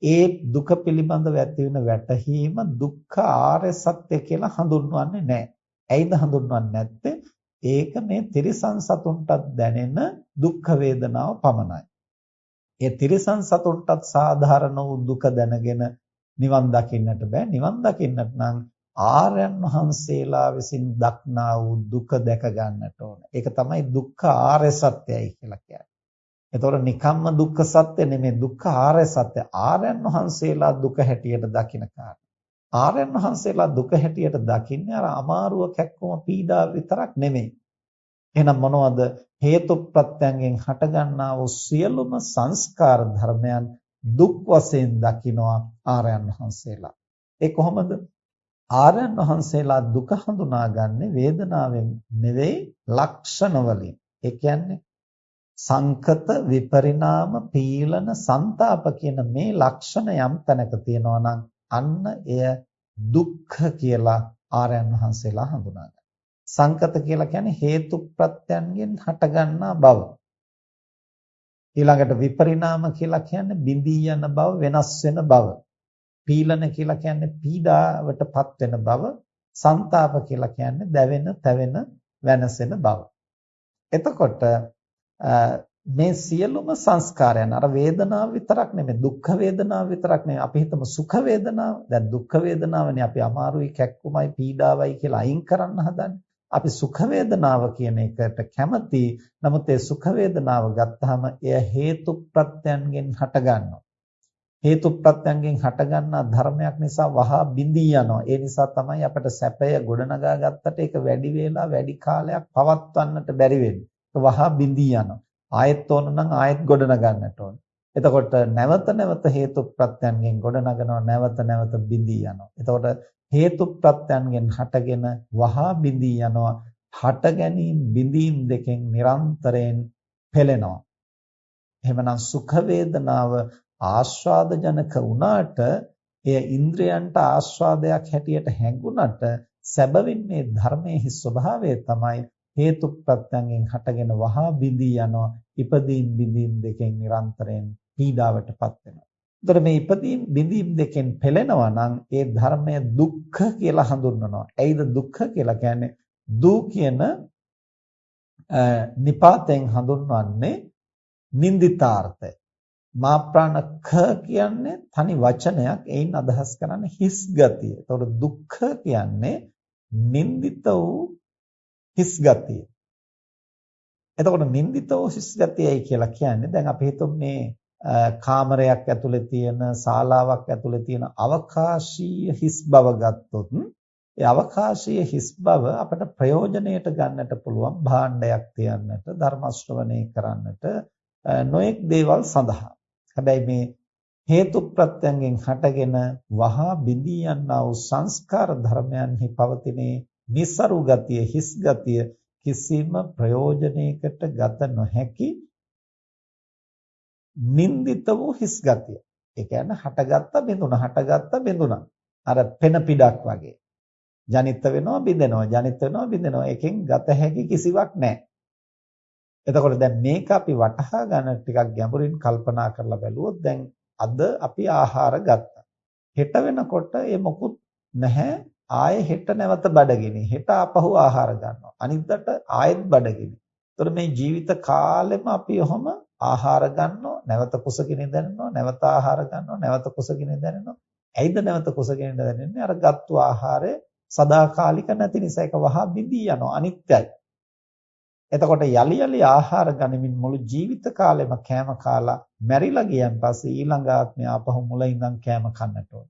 ඒ දුක පිළිබඳව ඇති වෙන වැටහීම දුක්ඛ ආර්ය සත්‍ය කියලා හඳුන්වන්නේ නැහැ. ඇයිද හඳුන්වන්නේ නැත්තේ? ඒක මේ තිරිසන් සතුන්ටත් දැනෙන දුක්ඛ වේදනාව පමණයි. ඒ තිරිසන් සතුන්ටත් සාධාරණ වූ දුක දැනගෙන නිවන් දකින්නට බෑ. නිවන් දකින්නට නම් ආර්යයන් වහන්සේලා විසින් දක්නා වූ දුක දැක ගන්නට ඕන. ඒක තමයි දුක්ඛ ආර්ය සත්‍යයි කියලා කියන්නේ. එතකොට නිකම්ම දුක්ඛ සත්‍ය නෙමෙයි දුක්ඛ ආර්ය සත්‍ය. ආර්යයන් වහන්සේලා දුක හැටියට දකින කාරණා. ආර්යයන් වහන්සේලා දුක හැටියට දකින්නේ අර අමාරුව කැක්කම පීඩා විතරක් නෙමෙයි. එහෙනම් මොනවද හේතු ප්‍රත්‍යයෙන් හටගන්නා වූ සියලුම සංස්කාර ධර්මයන් දුක් වශයෙන් දකිනවා ආර්යයන් වහන්සේලා. ඒ කොහොමද? ආර්යයන් වහන්සේලා දුක හඳුනාගන්නේ වේදනාවෙන් නෙවෙයි ලක්ෂණ වලින්. ඒ කියන්නේ සංකත විපරිණාම පීලන ਸੰతాප කියන මේ ලක්ෂණ යම් තැනක තියෙනවා නම් අන්න එය දුක්ඛ කියලා ආර්යයන් වහන්සේලා හඳුනාගන්නවා. සංකත කියලා කියන්නේ හේතු ප්‍රත්‍යයන්ගෙන් හටගන්නා බව. ඊළඟට විපරිණාම කියලා කියන්නේ බිඳී යන බව වෙනස් වෙන බව. පීලන කියලා කියන්නේ පීඩාවටපත් වෙන බව. ਸੰతాප කියලා කියන්නේ දැවෙන, තැවෙන, වෙනසෙන බව. එතකොට මේ සියලුම සංස්කාරයන් අර වේදනාව විතරක් නෙමෙයි දුක්ඛ වේදනාව විතරක් නෙමෙයි අපි හිතමු සුඛ වේදනාව දැන් දුක්ඛ වේදනාවනේ අපි අමාරුයි කැක්කුමයි පීඩාවයි කියලා අයින් කරන්න හදන්නේ අපි සුඛ වේදනාව කියන එකට කැමති නමුත් ඒ සුඛ වේදනාව ගත්තාම එය හේතු ප්‍රත්‍යයන්ගෙන් හටගන්නවා හේතු ප්‍රත්‍යයන්ගෙන් හටගන්නා ධර්මයක් නිසා වහා බිඳී යනවා ඒ නිසා තමයි අපට සැපය ගොඩනගා ගත්තට ඒක වැඩි වේලා වැඩි කාලයක් පවත්වන්නට බැරි වෙන්නේ වහා බිඳී යනවා. ආයෙත් ඕන නම් ආයෙත් ගොඩ නගන්නට ඕන. එතකොට නැවත නැවත හේතු ප්‍රත්‍යයන්ගෙන් ගොඩ නගනවා නැවත නැවත බිඳී යනවා. එතකොට හේතු ප්‍රත්‍යයන්ගෙන් හටගෙන වහා බිඳී යනවා. හට ගැනීම බිඳීම් දෙකෙන් නිරන්තරයෙන් පෙළෙනවා. එහෙමනම් සුඛ වේදනාව ආස්වාදජනක වුණාට එය ඉන්ද්‍රයන්ට ආස්වාදයක් හැටියට හැඟුණට සැබවින් මේ ධර්මයේ ස්වභාවය තමයි හේතු ප්‍රත්‍යයෙන් හටගෙන වහා බිඳී යනවා. ඉපදීම් බිඳීම් දෙකෙන් නිරන්තරයෙන් පීඩාවටපත් වෙනවා. එතකොට මේ ඉපදීම් බිඳීම් දෙකෙන් පෙළෙනවා නම් ඒ ධර්මය දුක්ඛ කියලා හඳුන්වනවා. ඇයිද දුක්ඛ කියලා කියන්නේ දු කියන නිපාතෙන් හඳුන්වන්නේ නින්දිතාර්ථය. මා ප්‍රාණ ක කියන්නේ තනි වචනයක්. එයින් අදහස් කරන්නේ හිස් ගතිය. එතකොට දුක්ඛ කියන්නේ නින්දිත වූ හිස් ගතිය. එතකොට නින්දිත වූ හිස් ගතියයි කියලා කියන්නේ දැන් අපි හිතමු මේ කාමරයක් ඇතුලේ තියෙන ශාලාවක් ඇතුලේ තියෙන අවකාශීය හිස් බව ගත්තොත් ඒ අවකාශීය හිස් බව අපට ප්‍රයෝජනයට ගන්නට පුළුවන් භාණ්ඩයක් තියන්නට ධර්ම ශ්‍රවණය කරන්නට නොඑක් දේවල් සඳහා. හැබැයි මේ හේතු ප්‍රත්‍යයෙන් හටගෙන වහා බිඳී යනා වූ සංස්කාර ධර්මයන්හි පවතිනේ નિસරු ගතිය හිස් ගතිය කිසිම ප්‍රයෝජනයකට ගත නොහැකි නින්දිත වූ හිස් ගතිය. ඒ කියන්නේ හටගත්ත බිඳුන හටගත්ත බිඳුන. අර පෙන පිටක් වගේ. ජනිත වෙනවා බිඳෙනවා ජනිත වෙනවා බිඳෙනවා. එකෙන් ගත හැකි කිසිවක් නැහැ. එතකොට දැන් මේක අපි වටහා ගන්න ටිකක් ගැඹුරින් කල්පනා කරලා බැලුවොත් දැන් අද අපි ආහාර ගත්තා. හෙට වෙනකොට ඒ මොකුත් නැහැ. ආයේ හෙට නැවත බඩගිනි. හෙට ආපහු ආහාර ගන්නවා. අනිද්දාට ආයෙත් බඩගිනි. එතකොට මේ ජීවිත කාලෙම අපි ඔහොම ආහාර ගන්නවා, නැවත කුසගිනි දැනෙනවා, නැවත ආහාර ගන්නවා, නැවත කුසගිනි දැනෙනවා. ඇයිද නැවත කුසගිනි දැනෙන්නේ? අර ගත්තු ආහාරය සදාකාලික නැති නිසා ඒක වහා බිඳී යනවා. අනිත්‍යයි. එතකොට යලි යලි ආහාර ගනිමින් මුළු ජීවිත කාලෙම කෑම කාලා මැරිලා ගියන් පස්සේ ඊළඟ ආත්මය ආපහු මුල ඉඳන් කෑම කන්නට ඕන.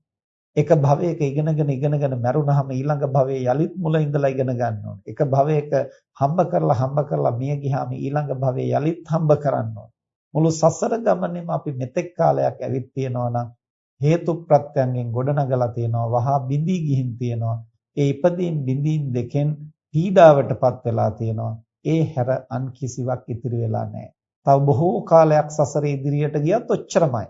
එක භවයක ඉගෙනගෙන ඉගෙනගෙන මැරුණාම ඊළඟ භවයේ යලිත් මුල ඉඳලා ඉගෙන ගන්න ඕන. එක භවයක හම්බ කරලා හම්බ කරලා මිය ගියාම ඊළඟ භවයේ යලිත් හම්බ කරන්න ඕන. මුළු සසර ගමනේම අපි මෙතෙක් කාලයක් ඇවිත් තියෙනවා නම් හේතු ප්‍රත්‍යයෙන් ගොඩනගලා තියෙනවා වහා බිඳී ගිහින් තියෙනවා. ඒ ඉපදීම් බිඳීම් දෙකෙන් පීඩාවටපත් වෙලා තියෙනවා. ඒ හැර අන් කිසිවක් ඉතිරි වෙලා නැහැ. තව බොහෝ කාලයක් සසර ඉදිරියට ගියත් ඔච්චරමයි.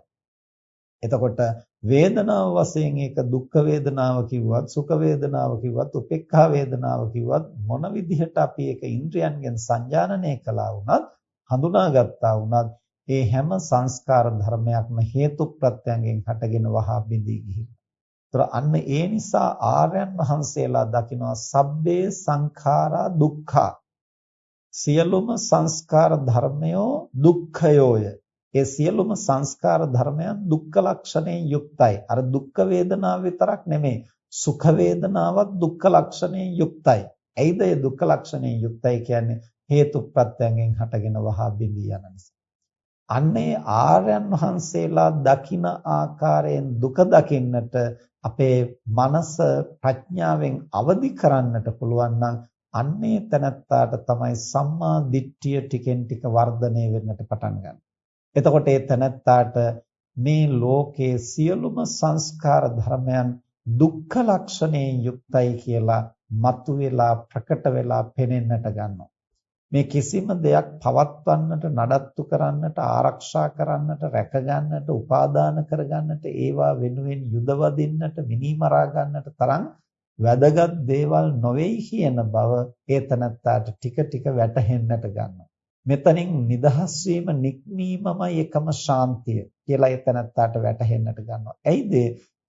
එතකොට වේදනාව වශයෙන් ඒක දුක්ඛ වේදනාව කිව්වත් සුඛ වේදනාව කිව්වත් උපේක්ඛා වේදනාව කිව්වත් මොන විදිහට අපි ඒක ඉන්ද්‍රයන්ගෙන් සංජානනය කළා වුණත් හඳුනාගත්තා වුණත් ඒ හැම සංස්කාර ධර්මයක්ම හේතු ප්‍රත්‍යයෙන් හටගෙන වහා බිඳී ගිහිල්ලා. ඒතර අන්න ඒ නිසා ආර්යයන් වහන්සේලා දකිනවා සබ්බේ සංඛාරා දුක්ඛා සියලුම සංස්කාර ධර්මයෝ දුක්ඛයෝය. ඒ සියලුම සංස්කාර ධර්මයන් දුක්ඛ ලක්ෂණයෙන් යුක්තයි. අර දුක්ඛ වේදනාව විතරක් නෙමෙයි. සුඛ වේදනාවත් දුක්ඛ ලක්ෂණයෙන් යුක්තයි. ඇයිද ඒ දුක්ඛ ලක්ෂණයෙන් යුක්තයි කියන්නේ හේතු ප්‍රත්‍යයෙන් හටගෙන වහා බිඳී යන නිසා. අන්නේ ආර්යයන් වහන්සේලා දකින ආකාරයෙන් දුක දකින්නට අපේ මනස ප්‍රඥාවෙන් අවදි කරන්නට පුළුවන් නම් අන්නේ තනත්තාට තමයි සම්මා දිට්ඨිය ටිකෙන් ටික වර්ධනය වෙන්නට පටන් ගන්න. එතකොට ඒ තනත්තාට මේ ලෝකයේ සියලුම සංස්කාර ධර්මයන් දුක්ඛ ලක්ෂණයෙන් යුක්තයි කියලා මතුවෙලා ප්‍රකට වෙලා පෙනෙන්නට ගන්නවා. මේ කිසිම දෙයක් පවත්වන්නට නඩත්තු කරන්නට ආරක්ෂා කරන්නට රැක ගන්නට උපාදාන කරගන්නට ඒවා වෙනුවෙන් යුද වදින්නට මිනිමරා ගන්නට තරම් වැදගත් දේවල් නොවේයි කියන බව ඒතනත්තාට ටික ටික වැටහෙන්නට ගන්නවා. මෙතනින් නිදහස් වීම නික්මීමමයි එකම ශාන්තිය කියලා ඒතනත්තාට වැටහෙන්නට ගන්නවා. ඇයිද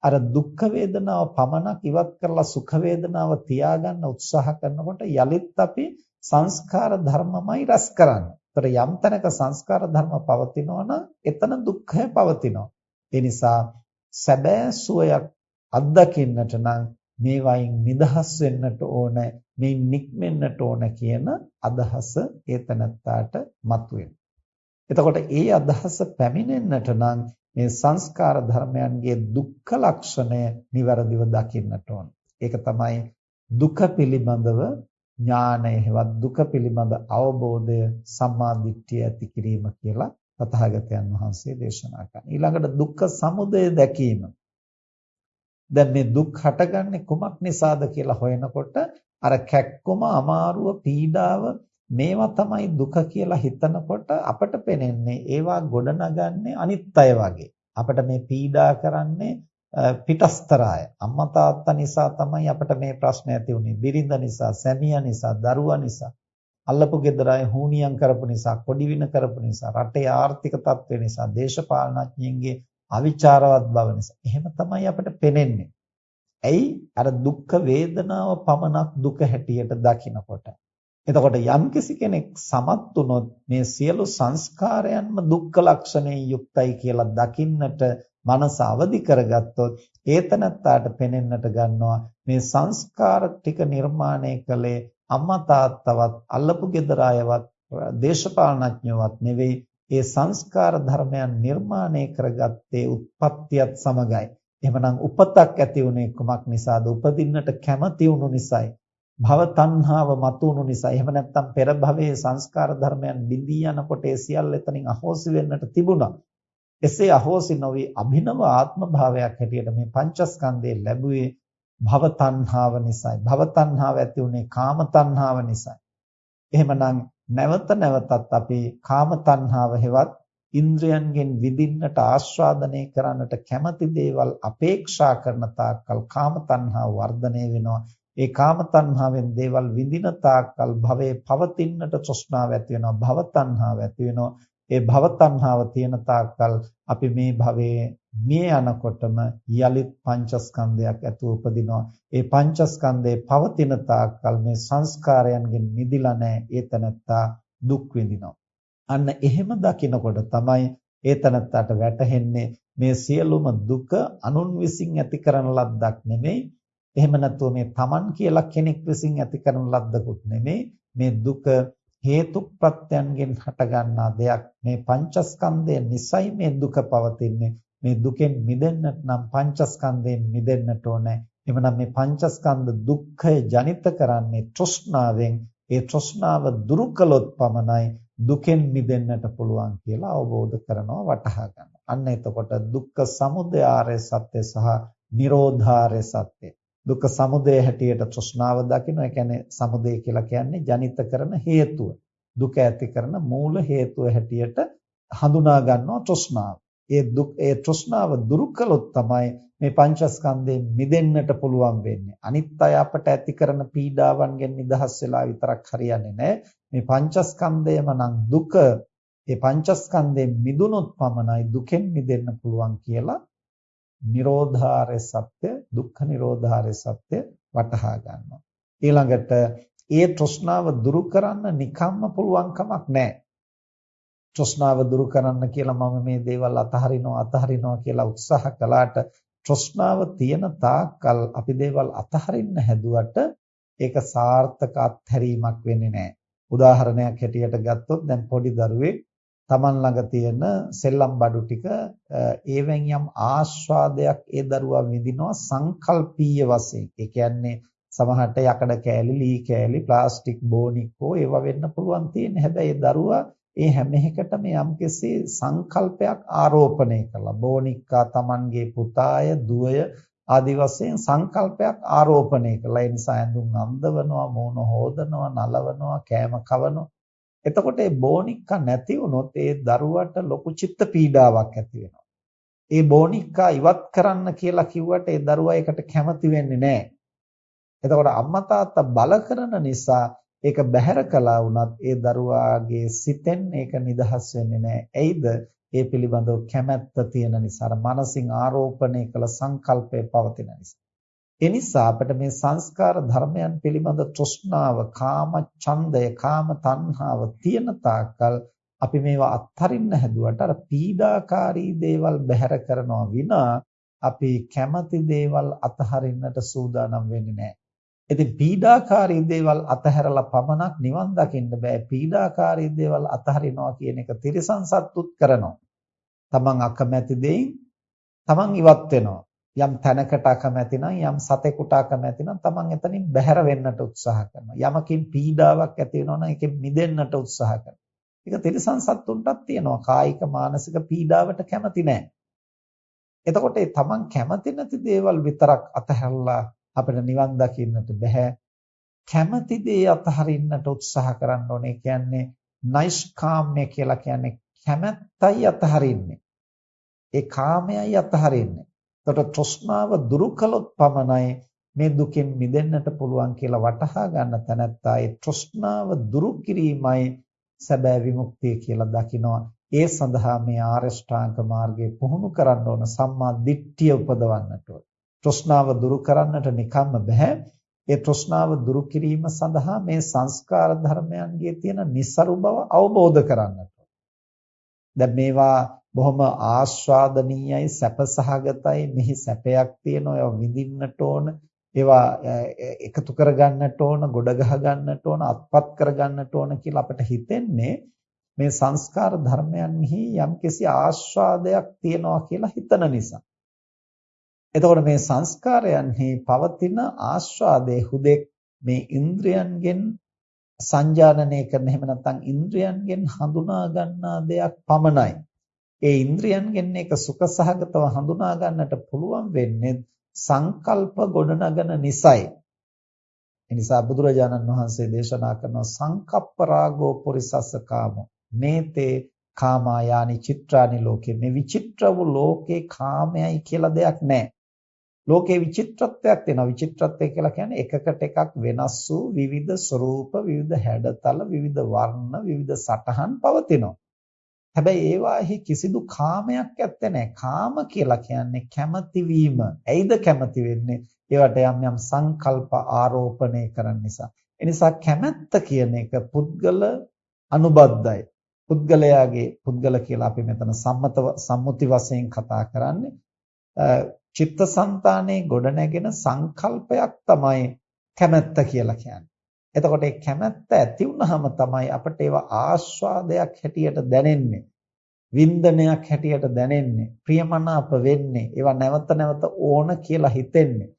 අර දුක් වේදනාව පමණක් ඉවත් කරලා සුඛ වේදනාව තියාගන්න උත්සාහ කරනකොට යලිත් අපි සංස්කාර ධර්මමයි රැස් කරන්නේ. ඒතර යම් තැනක සංස්කාර ධර්ම පවතිනවා නම් එතන දුක්ඛය පවතිනවා. ඒ නිසා සැබෑ සුවයක් අත්දකින්නට නම් මේ වයින් නිදහස් වෙන්නට ඕන මේ නික්මෙන්නට ඕන කියන අදහස ඒතනත්තාට මතුවෙනවා. එතකොට ඒ අදහස පැමිණෙන්නට නම් මේ සංස්කාර ධර්මයන්ගේ දුක්ඛ ලක්ෂණය નિවරදිව දකින්නට ඕන. ඒක තමයි දුක පිළිබඳව ඥානය හෙවත් දුක පිළිබඳ අවබෝධය සම්මා දිට්ඨිය ඇති කිරීම කියලා තථාගතයන් වහන්සේ දේශනා කරනවා. ඊළඟට දුක්ඛ සමුදය දැකීම. දැන් මේ දුක් හටගන්නේ කුමක් නිසාද කියලා හොයනකොට අර කැක්කම අමාරුව පීඩාව මේවා තමයි දුක කියලා හිතනකොට අපට පෙනෙන්නේ ඒවා ගොඩනගන්නේ අනිත් අය වගේ. අපිට මේ පීඩා කරන්නේ පිටස්තරාය. අම්මා තාත්තා නිසා තමයි අපිට මේ ප්‍රශ්න ඇති වුනේ. බිරිඳ නිසා, සැමියා නිසා, දරුවා නිසා. අල්ලපු ගෙදර අය හුනියම් කරපු නිසා, කොඩි වින කරපු නිසා, රටේ ආර්ථික තත්ත්වය නිසා, දේශපාලනඥයින්ගේ අවිචාරවත් බව නිසා. එහෙම තමයි අපිට පෙනෙන්නේ. ඇයි? අර දුක් වේදනාව පමණක් දුක හැටියට දකිනකොට. එතකොට යම්කිසි කෙනෙක් සමත් වුණොත් මේ සියලු සංස්කාරයන්ම දුක්ඛ ලක්ෂණයෙන් යුක්තයි කියලා දකින්නට මනස අවදි කරගත්තොත් ඒතනත්තාට පෙනෙන්නට ගන්නවා මේ සංස්කාර ටික නිර්මාණය කළේ අම්මා තාත්තවත් අල්ලපු ගෙදර අයවත් දේශපාලනඥයවත් නෙවෙයි ඒ සංස්කාර ධර්මයන් නිර්මාණය කරගත්තේ උත්පත්තියත් සමගයි. එහෙමනම් උපතක් ඇති වුණේ කුමක් නිසාද? උපදින්නට කැමති වුණු නිසායි. භව තණ්හාව මතුණු නිසා එහෙම නැත්නම් පෙර භවයේ සංස්කාර ධර්මයන් බිඳී යනකොට ඒ සියල්ල එතනින් අහෝසි වෙන්නට තිබුණා. එසේ අහෝසි නොවි අභිනව ආත්ම භාවයක් හැටියට මේ පංචස්කන්ධය ලැබුවේ භව තණ්හාව නිසායි. භව තණ්හාව ඇති උනේ කාම තණ්හාව නිසායි. එහෙමනම් නැවත නැවතත් අපි කාම තණ්හාව හෙවත් ඉන්ද්‍රයන්ගෙන් විඳින්නට ආස්වාදනය කරන්නට කැමති දේවල් අපේක්ෂා කරන තාක්කල් කාම තණ්හාව වර්ධනය වෙනවා ඒ කාම තණ්හාවෙන් දේවල් විඳින තාක්කල් භවයේ පවතින්නට තෘෂ්ණාව ඇති වෙනවා භව තණ්හාව ඇති වෙනවා ඒ භව තණ්හාව තියෙන තාක්කල් අපි මේ භවයේ මිය යනකොටම යලිත් පංචස්කන්ධයක් ඇතුව උපදිනවා. ඒ පංචස්කන්ධේ පවතින තාක්කල් මේ සංස්කාරයන්ගෙන් මිදිලා නැහැ. ඒ තනත්තා දුක් විඳිනවා. අන්න එහෙම දකිනකොට තමයි ඒ තනත්තාට වැටහෙන්නේ මේ සියලුම දුක අනුන් විසින් ඇති කරන ලද්දක් නෙමෙයි. එහෙම නැත්නම් මේ Taman කියලා කෙනෙක් විසින් ඇති කරන ලද්දකුත් නෙමෙයි. මේ දුක හේතු ප්‍රත්‍යයන්ගෙන් හටගන්නා දෙයක්. මේ පංචස්කන්ධය නිසයි මේ දුක පවතින්නේ. මේ දුකෙන් මිදෙන්නට නම් පංචස්කන්ධයෙන් මිදෙන්නට ඕනේ. එhmenan මේ පංචස්කන්ධ දුක්ඛය ජනිත කරන්නේ තෘෂ්ණාවෙන්. ඒ තෘෂ්ණාව දුරු කළොත් පමණයි දුකෙන් මිදෙන්නට පුළුවන් කියලා අවබෝධ කරනවා වටහා ගන්නවා. අන්න එතකොට දුක්ඛ සමුදය ආර්ය සත්‍ය සහ නිරෝධාර්ය සත්‍ය. දුක්ඛ සමුදය හැටියට තෘෂ්ණාව දකින්න. ඒ කියන්නේ සමුදය කියලා කියන්නේ ජනිත කරන හේතුව. දුක ඇති කරන මූල හේතුව හැටියට හඳුනා ගන්නවා තෘෂ්ණාව. ඒ දුක් ඒ තෘෂ්ණාව දුරු කළොත් තමයි මේ පංචස්කන්ධයෙන් මිදෙන්නට පුළුවන් වෙන්නේ. අනිත් අය අපට ඇති කරන පීඩාවන්ගෙන් නිදහස් වෙලා විතරක් හරියන්නේ නැහැ. මේ පංචස්කන්ධයම නම් දුක ඒ පංචස්කන්ධයෙන් මිදුනොත් පමණයි දුකෙන් මිදෙන්න පුළුවන් කියලා නිරෝධාරය සත්‍ය දුක්ඛ නිරෝධාරය සත්‍ය වටහා ගන්නවා. ඊළඟට ඒ තෘෂ්ණාව දුරු කරන්න නිකම්ම පුළුවන් කමක් නැහැ. තෘෂ්ණාව දුරු කරන්න කියලා මම මේ දේවල් අතහරිනවා අතහරිනවා කියලා උත්සාහ කළාට තෘෂ්ණාව තියෙන තාක්කල් අපි දේවල් අතහරින්න හැදුවට ඒක සාර්ථක අත්හැරීමක් වෙන්නේ නැහැ. උදාහරණයක් හැටියට ගත්තොත් දැන් පොඩි දරුවෙක් Taman ළඟ තියෙන සෙල්ලම් බඩු ටික ඒවෙන් යම් ආස්වාදයක් ඒ දරුවා විඳිනවා සංකල්පීය වශයෙන්. ඒ කියන්නේ සමහරට යකඩ කෑලි, ලී කෑලි, ප්ලාස්ටික් බෝනික්කෝ ඒවා වෙන්න පුළුවන් තියෙන. හැබැයි ඒ දරුවා ඒ හැම එකටම යම්කිසි සංකල්පයක් ආරෝපණය කළා. බෝනික්කා Tamanගේ පුතාය, දුවය ආදි වශයෙන් සංකල්පයක් ආරෝපණය කළා. ඒ නිසා ඇඳුම් අඳවනවා, මූණ හොදනවා, නලවනවා, කෑම කවනවා. එතකොට ඒ බෝනික්කා නැති වුණොත් ඒ දරුවට ලොකු චිත්ත පීඩාවක් ඇති වෙනවා. ඒ බෝනික්කා ඉවත් කරන්න කියලා කිව්වට ඒ දරුවා ඒකට කැමති වෙන්නේ නැහැ. එතකොට අම්මා තාත්තා බල කරන නිසා ඒක බැහැර කළා වුණත් ඒ දරුවාගේ සිතෙන් ඒක නිදහස් වෙන්නේ නැහැ. එයිද ඒ පිළිබඳව කැමැත්ත තියෙන නිසා අර මනසින් ආරෝපණය කළ සංකල්පය පවතින නිසා. එනිසා අපිට මේ සංස්කාර ධර්මයන් පිළිබඳ තෘෂ්ණාව, කාම ඡන්දය, කාම තණ්හාව තියෙන තාක්කල් අපි මේවා අත්හරින්න හැදුවට අර පීඩාකාරී දේවල් බැහැර කරනවා විනා අපි කැමති දේවල් අතහරින්නට සූදානම් වෙන්නේ නැහැ. ඉතින් පීඩාකාරී දේවල් අතහැරලා පමණක් නිවන් දකින්න බෑ. පීඩාකාරී දේවල් අතහරිනවා කියන එක තිරසං සත්තුත් කරනවා. තමන් අකමැති දෙයින් තමන් ඉවත් වෙනවා. යම් තැනකට අකමැති නම් යම් සතෙකුට අකමැති නම් තමන් එතනින් බැහැර වෙන්නට උත්සාහ කරනවා. යමකින් පීඩාවක් ඇති වෙනවා නම් ඒකෙන් මිදෙන්නට උත්සාහ කරනවා. ඒක තිරසන් සත්තුන්ටත් තියෙනවා. කායික මානසික පීඩාවට කැමති නැහැ. එතකොට ඒ තමන් කැමති නැති දේවල් විතරක් අතහැරලා අපිට නිවන් දකින්නට බෑ. කැමති දේ අතහරින්නට උත්සාහ කරන්න ඕනේ. කියන්නේ නයිස්කාම්‍ය කියලා කියන්නේ කැමැත්තයි අතහරින්නේ. ඒ කාමයයි අතහරින්නේ. එතකොට තෘෂ්ණාව දුරු කළොත් පමණයි මේ දුකෙන් මිදෙන්නට පුළුවන් කියලා වටහා ගන්න තැනැත්තා ඒ තෘෂ්ණාව දුරු කිරීමයි සැබෑ විමුක්තිය කියලා දකිනවා. ඒ සඳහා මේ ආරෂ්ඨාංග මාර්ගය පුහුණු කරන්න ඕන සම්මා දිට්ඨිය උපදවන්නට ඕන. තෘෂ්ණාව දුරු කරන්නට නිකම්ම බෑ. ඒ තෘෂ්ණාව දුරු කිරීම සඳහා මේ සංස්කාර ධර්මයන්ගේ තියෙන નિસරු බව අවබෝධ කරන්නට දැන් මේවා බොහොම ආස්වාදනීයයි සැපසහගතයි. මෙහි සැපයක් තියෙනවා ඒවා විඳින්නට ඕන. ඒවා එකතු කරගන්නට ඕන ගොඩ ගහ ගන්නට ඕන අත්පත් කරගන්නට ඕන කියලා අපිට හිතෙන්නේ මේ සංස්කාර ධර්මයන්හි යම්කිසි ආස්වාදයක් තියෙනවා කියලා හිතන නිසා. එතකොට මේ සංස්කාරයන්හි පවතින ආස්වාදයේ හුදෙක් මේ ඉන්ද්‍රයන්ගෙන් සංජානනය කරන එහෙම නැත්නම් ඉන්ද්‍රයන්ගෙන් හඳුනා ගන්නා දෙයක් පමණයි. ඒ ඉන්ද්‍රයන්ගෙන් එක සුඛ සහගතව හඳුනා ගන්නට පුළුවන් වෙන්නේ සංකල්ප ගොඩනගන නිසයි. එනිසා බුදුරජාණන් වහන්සේ දේශනා කරන සංකප්ප රාගෝ පුරිසස්ස කාමෝ මේතේ කාමායානි චිත්‍රානි ලෝකේ මේ විචිත්‍ර වූ ලෝකේ කාමයයි කියලා දෙයක් නැහැ. ලෝකේ විචිත්‍රත්වයක් තියෙනවා. විචිත්‍රත්වය කියලා කියන්නේ එකකට එකක් වෙනස් වූ විවිධ ස්වરૂප, විවිධ හැඩතල, විවිධ වර්ණ, විවිධ සටහන් පවතිනවා. හැබැයි ඒවාෙහි කිසිදු කාමයක් ඇත්තේ නැහැ. කාම කියලා කියන්නේ කැමති වීම. ඇයිද කැමති වෙන්නේ? ඒවට යම් යම් සංකල්ප ආරෝපණය කරන නිසා. එනිසා කැමැත්ත කියන එක පුද්ගල අනුබද්ධයි. පුද්ගලයාගේ පුද්ගල කියලා අපි මෙතන සම්මත සම්මුති වශයෙන් කතා කරන්නේ චිත්තසංතානයේ ගොඩනැගෙන සංකල්පයක් තමයි කැමැත්ත කියලා කියන්නේ. එතකොට මේ කැමැත්ත ඇති වුනහම තමයි අපිට ඒවා ආස්වාදයක් හැටියට දැනෙන්නේ. වින්දනයක් හැටියට දැනෙන්නේ. ප්‍රියමනාප වෙන්නේ. ඒවා නැවත නැවත ඕන කියලා හිතෙන්නේ.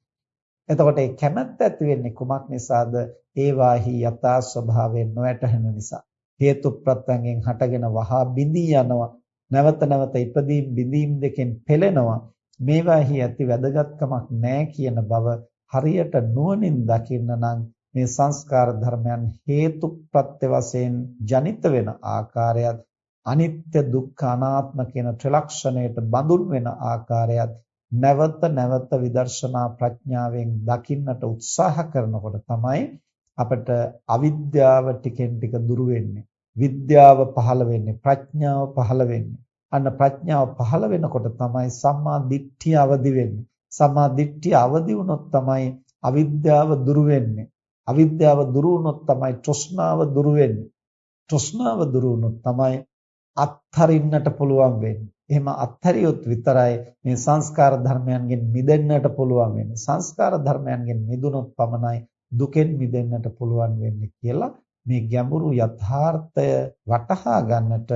එතකොට මේ කැමැත්ත ඇති වෙන්නේ කුමක් නිසාද? ඒවාහි යථා ස්වභාවයෙන් නොයැටහෙන නිසා. හේතු ප්‍රත්‍යයෙන් හටගෙන වහා බිඳී යනවා. නැවත නැවත ඉදීම් බිඳීම් දෙකෙන් පෙළෙනවා. මේවාහි ඇති වැදගත්කමක් නැහැ කියන බව හරියට නුවණින් දකින්න නම් මේ සංස්කාර ධර්මයන් හේතු ප්‍රත්‍ය වශයෙන් ජනිත වෙන ආකාරයත් අනිත්‍ය දුක්ඛ අනාත්ම කියන ත්‍රිලක්ෂණයට බඳුන් වෙන ආකාරයත් නැවත නැවත විදර්ශනා ප්‍රඥාවෙන් දකින්නට උත්සාහ කරනකොට තමයි අපිට අවිද්‍යාව ටිකෙන් ටික දුරු වෙන්නේ විද්‍යාව පහළ වෙන්නේ ප්‍රඥාව පහළ වෙන්නේ අන්න ප්‍රඥාව පහළ වෙනකොට තමයි සම්මා දිට්ඨිය අවදි වෙන්නේ. සම්මා දිට්ඨිය අවදි වුණොත් තමයි අවිද්‍යාව දුරු වෙන්නේ. අවිද්‍යාව දුරු වුණොත් තමයි තෘෂ්ණාව දුරු වෙන්නේ. තෘෂ්ණාව දුරු වුණොත් තමයි අත්හරින්නට පුළුවන් වෙන්නේ. එහෙම අත්හැරියොත් විතරයි මේ සංස්කාර ධර්මයන්ගෙන් මිදෙන්නට පුළුවන් වෙන්නේ. සංස්කාර ධර්මයන්ගෙන් මිදුනොත් පමණයි දුකෙන් මිදෙන්නට පුළුවන් වෙන්නේ කියලා මේ ගැඹුරු යථාර්ථය වටහා ගන්නට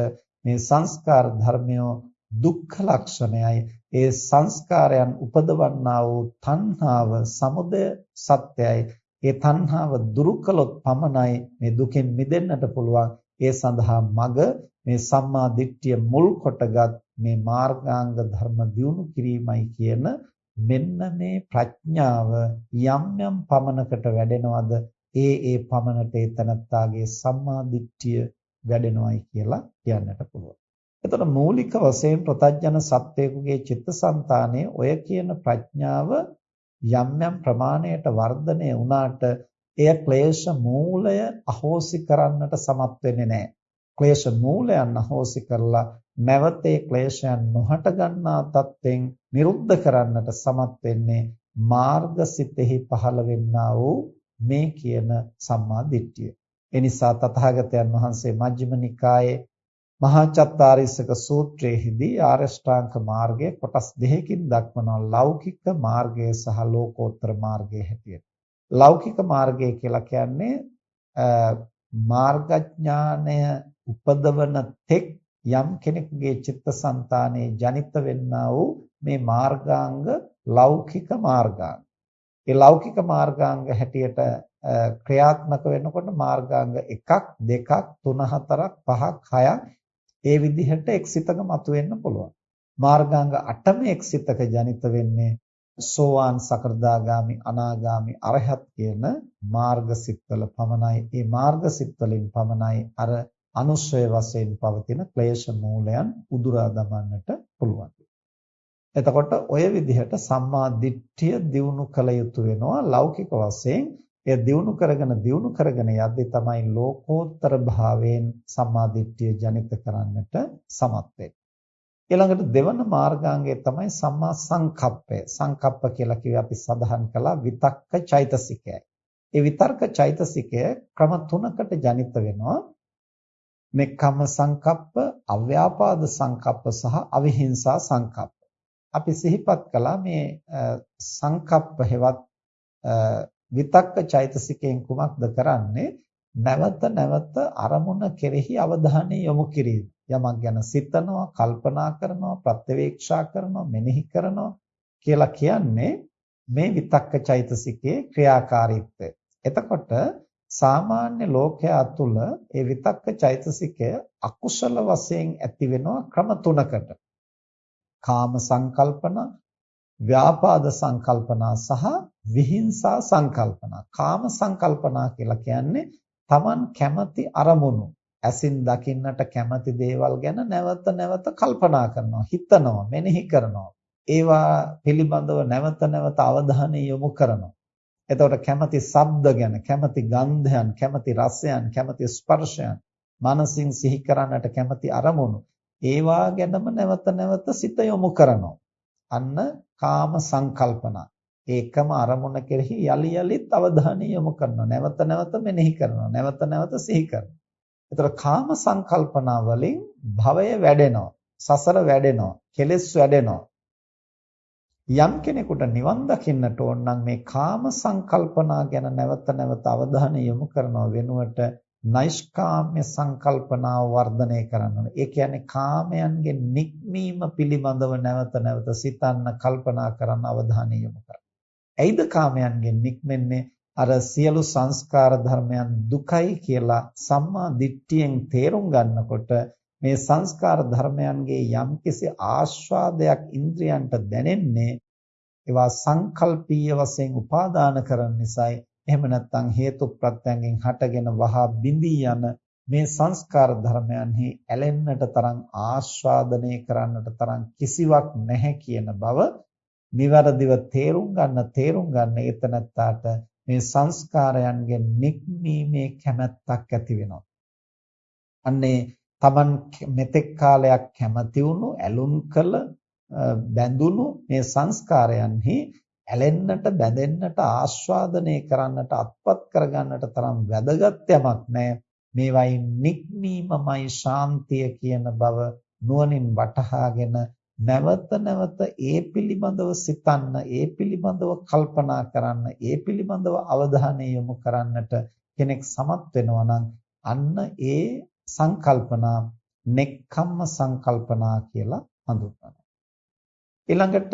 මේ සංස්කාර ධර්මයෝ දුක්ඛ ලක්ෂණයයි ඒ සංස්කාරයන් උපදවන්නා වූ තණ්හාව සමුදය සත්‍යයි ඒ තණ්හාව දුරු කළොත් පමණයි මේ දුකෙන් මිදෙන්නට පුළුවන් ඒ සඳහා මග මේ සම්මා දිට්ඨිය මුල් කොටගත් මේ මාර්ගාංග ධර්ම දියුණු කිරීමයි කියන මෙන්න මේ ප්‍රඥාව යම් යම් පමනකට වැඩෙනවද ඒ ඒ පමනට ඒ තනත්තාගේ සම්මා දිට්ඨිය වැඩෙනවයි කියලා කියන්නට පුළුවන්. එතකොට මූලික වශයෙන් ප්‍රතඥන සත්වයෙකුගේ චිත්තසංතානයේ ඔය කියන ප්‍රඥාව යම් යම් ප්‍රමාණයට වර්ධනය වුණාට එය ක්ලේශ මූලය අහෝසි කරන්නට සමත් වෙන්නේ නැහැ. ක්ලේශ මූලයන් අහෝසි කරලා නැවත ඒ ක්ලේශයන් නොහට ගන්නා තත්වෙන් නිරුද්ධ කරන්නට සමත් වෙන්නේ මාර්ගසිතෙහි පහළ වෙන්නා වූ මේ කියන සම්මා දිට්ඨිය. එනිසා තථාගතයන් වහන්සේ මජ්ක්‍ධිම නිකායේ මහා චත්තාරීසක සූත්‍රයේදී ආරෂ්ඨාංග මාර්ගය කොටස් දෙකකින් දක්වනවා ලෞකික මාර්ගය සහ ලෝකෝත්තර මාර්ගය හැටියට. ලෞකික මාර්ගය කියලා කියන්නේ මාර්ගඥානය උපදවන තෙක් යම් කෙනෙකුගේ චිත්තසංතානයේ ජනිත වෙන්නා වූ මේ මාර්ගාංග ලෞකික මාර්ගාංග. ඒ ලෞකික මාර්ගාංග හැටියට ක්‍රියාත්මක වෙනකොට මාර්ගාංග 1ක් 2ක් 3 4ක් 5ක් 6ක් ඒ විදිහට එක්සිතක මතුවෙන්න පුළුවන්. මාර්ගාංග 8ම එක්සිතක ජනිත වෙන්නේ සෝවාන් සකෘදාගාමි අනාගාමි අරහත් කියන මාර්ගසිතවල පමණයි. ඒ මාර්ගසිතවලින් පමණයි අර අනුශ්‍රය වශයෙන් පවතින ක්ලේශ මූලයන් උදුරා දමන්නට පුළුවන්. එතකොට ඔය විදිහට සම්මා දිට්ඨිය දියුණු කළ යුතු වෙනවා ලෞකික වශයෙන් එය දියුණු කරගෙන දියුණු කරගෙන යද්දී තමයි ලෝකෝත්තර භාවයෙන් සම්මා දිට්ඨිය ජනිත කරන්නට සමත් වෙන්නේ. ඊළඟට දෙවන මාර්ගාංගය තමයි සම්මා සංකප්පය. සංකප්ප කියලා කිව්වේ අපි සඳහන් කළා විතක්ක චෛතසිකයයි. ඒ විතර්ක චෛතසිකය ක්‍රම තුනකට ජනිත වෙනවා. මෙක්කම්ම සංකප්ප, අව්‍යාපාද සංකප්ප සහ අවිහිංසා සංකප්ප. අපි සිහිපත් කළා මේ සංකප්ප හෙවත් විතක්ක චෛතසිකයෙන් කුමක්ද කරන්නේ? නැවත නැවත අරමුණ කෙරෙහි අවධානය යොමු කිරීම. යමක් ගැන සිතනවා, කල්පනා කරනවා, ප්‍රත්‍යවේක්ෂා කරනවා, මෙනෙහි කරනවා කියලා කියන්නේ මේ විතක්ක චෛතසිකයේ ක්‍රියාකාරීත්වය. එතකොට සාමාන්‍ය ලෝකයා තුළ ඒ විතක්ක චෛතසිකය අකුසල වශයෙන් ඇති වෙනවා ක්‍රම තුනකට. කාම සංකල්පන, ව්‍යාපාද සංකල්පනා සහ විහිංසා සංකල්පනා. කාම සංකල්පනා කියලා කියන්නේ Taman කැමති අරමුණු ඇසින් දකින්නට කැමති දේවල් ගැන නැවත නැවත කල්පනා කරනවා, හිතනවා, මෙනෙහි කරනවා. ඒවා පිළිබඳව නැවත නැවත අවධානය යොමු කරනවා. එතකොට කැමති ශබ්ද ගැන, කැමති ගන්ධයන්, කැමති රසයන්, කැමති ස්පර්ශයන්, මනසින් සිහි කරන්නට කැමති අරමුණු ඒවා ගැනම නැවත නැවත සිත යොමු කරනවා. අන්න කාම සංකල්පනා. ඒකම අරමුණ කෙරෙහි යලි යලිත් අවධානය යොමු කරනවා. නැවත නැවත මෙනෙහි කරනවා. නැවත නැවත සිහි කරනවා. ඒතර කාම සංකල්පනා වලින් භවය වැඩෙනවා. සසර වැඩෙනවා. කෙලෙස් වැඩෙනවා. යම් කෙනෙකුට නිවන් දකින්නට ඕන නම් මේ කාම සංකල්පනා ගැන නැවත නැවත අවධානය යොමු කරනව වෙනුවට නෛෂ්කාම්‍ය සංකල්පනාව වර්ධනය කරන්න ඕනේ. ඒ කියන්නේ කාමයන්ගෙන් නික්මීම පිළිබඳව නැවත නැවත සිතන්න, කල්පනා කරන්න අවධානය යොමු කරන්න. ඇයිද කාමයන්ගෙන් නික්මෙන්නේ? අර සියලු සංස්කාර ධර්මයන් දුකයි කියලා සම්මා දිට්ඨියෙන් තේරුම් ගන්නකොට මේ සංස්කාර ධර්මයන්ගේ යම්කිසි ආස්වාදයක් ඉන්ද්‍රයන්ට දැනෙන්නේ ඒවා සංකල්පීය වශයෙන් උපාදාන කරන නිසායි එහෙම නැත්නම් හේතු ප්‍රත්‍යයෙන් හටගෙන වහා බිඳී යන මේ සංස්කාර ධර්මයන්හි ඇලෙන්නට තරම් ආස්වාදනය කරන්නට තරම් කිසිවක් නැහැ කියන බව නිවැරදිව තේරුම් ගන්න තේරුම් ගන්න ඒතනත්තාට මේ සංස්කාරයන්ගෙන් නික්මීමේ කැමැත්තක් ඇති වෙනවා. අන්නේ Taman මෙතෙක් කාලයක් කැමති වුණු ඇලුම් කළ බැඳුණු මේ සංස්කාරයන්හි ඇලෙන්නට බැඳෙන්නට ආස්වාදනය කරන්නට අත්පත් කරගන්නට තරම් වැදගත් යමක් නැහැ මේවයින් නික්මීමමයි ශාන්තිය කියන බව නුවණින් වටහාගෙන නැවත නැවත ඒ පිළිබඳව සිතන්න ඒ පිළිබඳව කල්පනා කරන්න ඒ පිළිබඳව අවධානය යොමු කරන්නට කෙනෙක් සමත් වෙනවා නම් අන්න ඒ සංකල්පනා නෙක්ඛම්ම සංකල්පනා කියලා හඳුන්වනවා ඊළඟට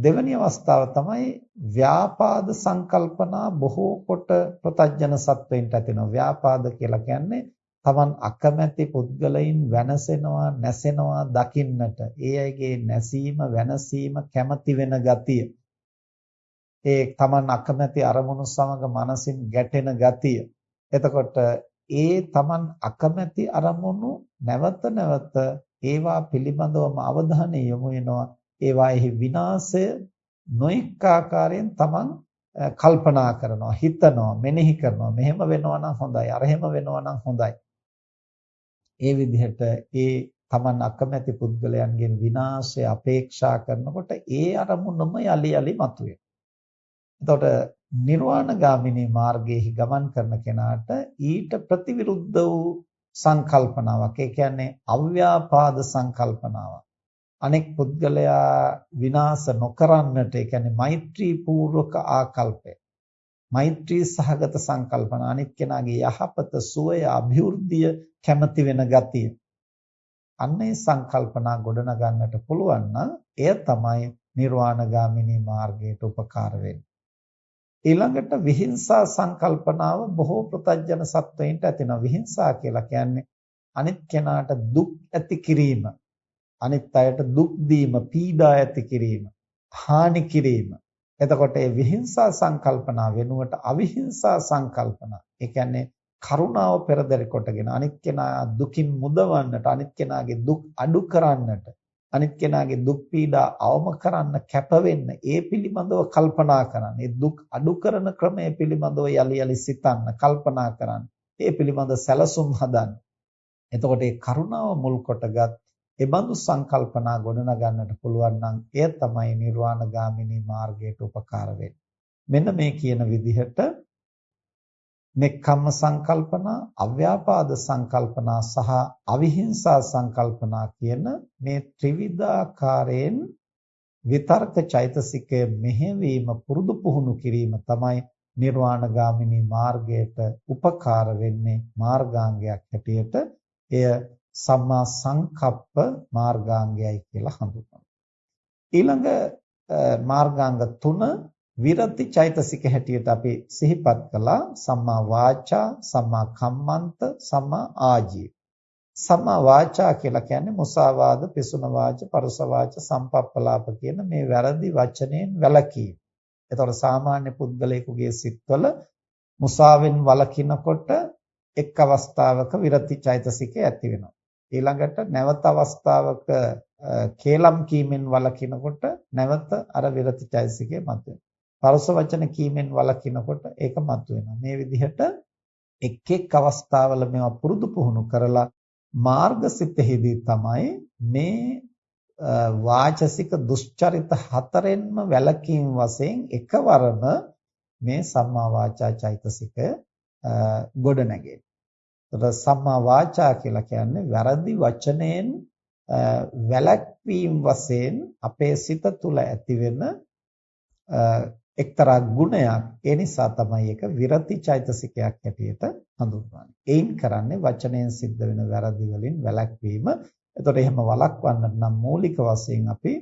දෙවැනි අවස්ථාව තමයි ව්‍යාපාද සංකල්පනා බොහෝ කොට ප්‍රතඥ සත්වයින්ට ඇතිවෙනවා. ව්‍යාපාද කියලා කියන්නේ Taman අකමැති පුද්ගලයින් වෙනසෙනවා, නැසෙනවා දකින්නට. ඒ අයගේ නැසීම, වෙනසීම කැමති වෙන ගතිය. ඒ Taman අකමැති අරමුණු සමග මනසින් ගැටෙන ගතිය. එතකොට ඒ Taman අකමැති අරමුණු නැවත නැවත ඒවා පිළිබඳවම අවධානය යොමු වෙනවා ඒවාෙහි විනාශය නොඑක ආකාරයෙන් තමන් කල්පනා කරනවා හිතනවා මෙනෙහි කරනවා මෙහෙම වෙනවා නම් හොඳයි අරහෙම වෙනවා නම් හොඳයි ඒ විදිහට ඒ තමන් අකමැති පුද්ගලයන්ගෙන් විනාශය අපේක්ෂා කරනකොට ඒ අරමුණම යලි යලි මතුවේ. එතකොට නිර්වාණගාමිනී මාර්ගයේහි ගමන් කරන කෙනාට ඊට ප්‍රතිවිරුද්ධ වූ සංකල්පනාවක් ඒ කියන්නේ අව්‍යාපාද සංකල්පනාවක් අනෙක් පුද්ගලයා විනාශ නොකරන්නට ඒ කියන්නේ මෛත්‍රී පූර්වක ආකල්පය මෛත්‍රී සහගත සංකල්පන අනිත් කෙනාගේ යහපත සුවය અભිවෘද්ධිය කැමති වෙන ගතිය අන්න ඒ සංකල්පනා ගොඩනගන්නට පුළුවන් නම් එය තමයි නිර්වාණගාමිනී මාර්ගයට උපකාර වෙන්නේ ඊළඟට විහිංසා සංකල්පනාව බොහෝ ප්‍රතඥ සත්වයින්ට ඇතිවෙනවා විහිංසා කියලා කියන්නේ අනිත් කෙනාට දුක් ඇති කිරීම අනිත් අයට දුක් දීම, පීඩා ඇති කිරීම, හානි කිරීම. එතකොට මේ විහිංසා සංකල්පනා වෙනුවට අවිහිංසා සංකල්පනා. ඒ කියන්නේ කරුණාව පෙරදරි කොටගෙන අනිත් කෙනා දුකින් මුදවන්නට, අනිත් කෙනාගේ දුක් අඩු කරන්නට, අනිත් කෙනාගේ දුක් පීඩා අවම කරන්න කැප වෙන්න ඒ පිළිබඳව කල්පනා කරන්න. ඒ දුක් අඩු කරන ක්‍රමය පිළිබඳව යලි යලි සිතන්න, කල්පනා කරන්න. ඒ පිළිබඳ සැලසුම් හදන්න. එතකොට ඒ කරුණාව මුල් කොටගත් ඒ බඳු සංකල්පනා ගොඩනගන්නට පුළුවන් නම් එය තමයි නිර්වාණ ගාමිනී මාර්ගයට උපකාර වෙන්නේ. මෙන්න මේ කියන විදිහට නෙක්ඛම්ම සංකල්පනා, අව්‍යාපාද සංකල්පනා සහ අවිහිංසා සංකල්පනා කියන මේ ත්‍රිවිධාකාරයෙන් විතර්ක චෛතසිකය මෙහෙවීම පුරුදු පුහුණු කිරීම තමයි නිර්වාණ ගාමිනී මාර්ගයට උපකාර වෙන්නේ මාර්ගාංගයක් හැටියට එය සම්මා සංකප්ප මාර්ගාංගයයි කියලා හඳුන්වනවා. ඊළඟ මාර්ගාංග 3 විරති චෛතසික හැටියට අපි සිහිපත් කළා සම්මා වාචා සම්මා කම්මන්ත සම්මා ආජීව සම්මා වාචා කියලා කියන්නේ මුසාවාද පිසුන වාච පරුස වාච සම්පප්පලාප කියන මේ වැරදි වචනයෙන් වැළකීම. එතකොට සාමාන්‍ය පුද්ගලයෙකුගේ සිත්වල මුසාවෙන් වළකිනකොට එක් අවස්ථාවක විරති චෛතසිකය ඇති වෙනවා. ඊළඟට නැවත අවස්ථාවක කේලම් කීමෙන් වළකිනකොට නැවත අර විරති චෛතසිකය මතුවෙනවා. පරස වචන කීමෙන් වළකිනකොට ඒක මතුවෙනවා. මේ විදිහට එක් එක් අවස්ථාවල මේවා පුරුදු පුහුණු කරලා මාර්ගසිතෙහිදී තමයි මේ වාචසික දුෂ්චරිත හතරෙන්ම වැළකීම් වශයෙන් එකවරම මේ සම්මා වාචා චෛතසිකය ගොඩ නැගෙන්නේ. ඒතර සම්මා වාචා කියලා කියන්නේ වැරදි වචනයෙන් වැළැක්වීම වශයෙන් අපේ සිත තුළ ඇතිවෙන එක්තරා ගුණයක් ඒ නිසා තමයි ඒක විරති චෛතසිකයක් හැටියට හඳුන්වන්නේ. ඒයින් කරන්නේ වචනයෙන් සිද්ධ වෙන වැරදි වලින් වැළැක්වීම. එතකොට එහෙම වළක්වන්නට නම් මූලික වශයෙන් අපි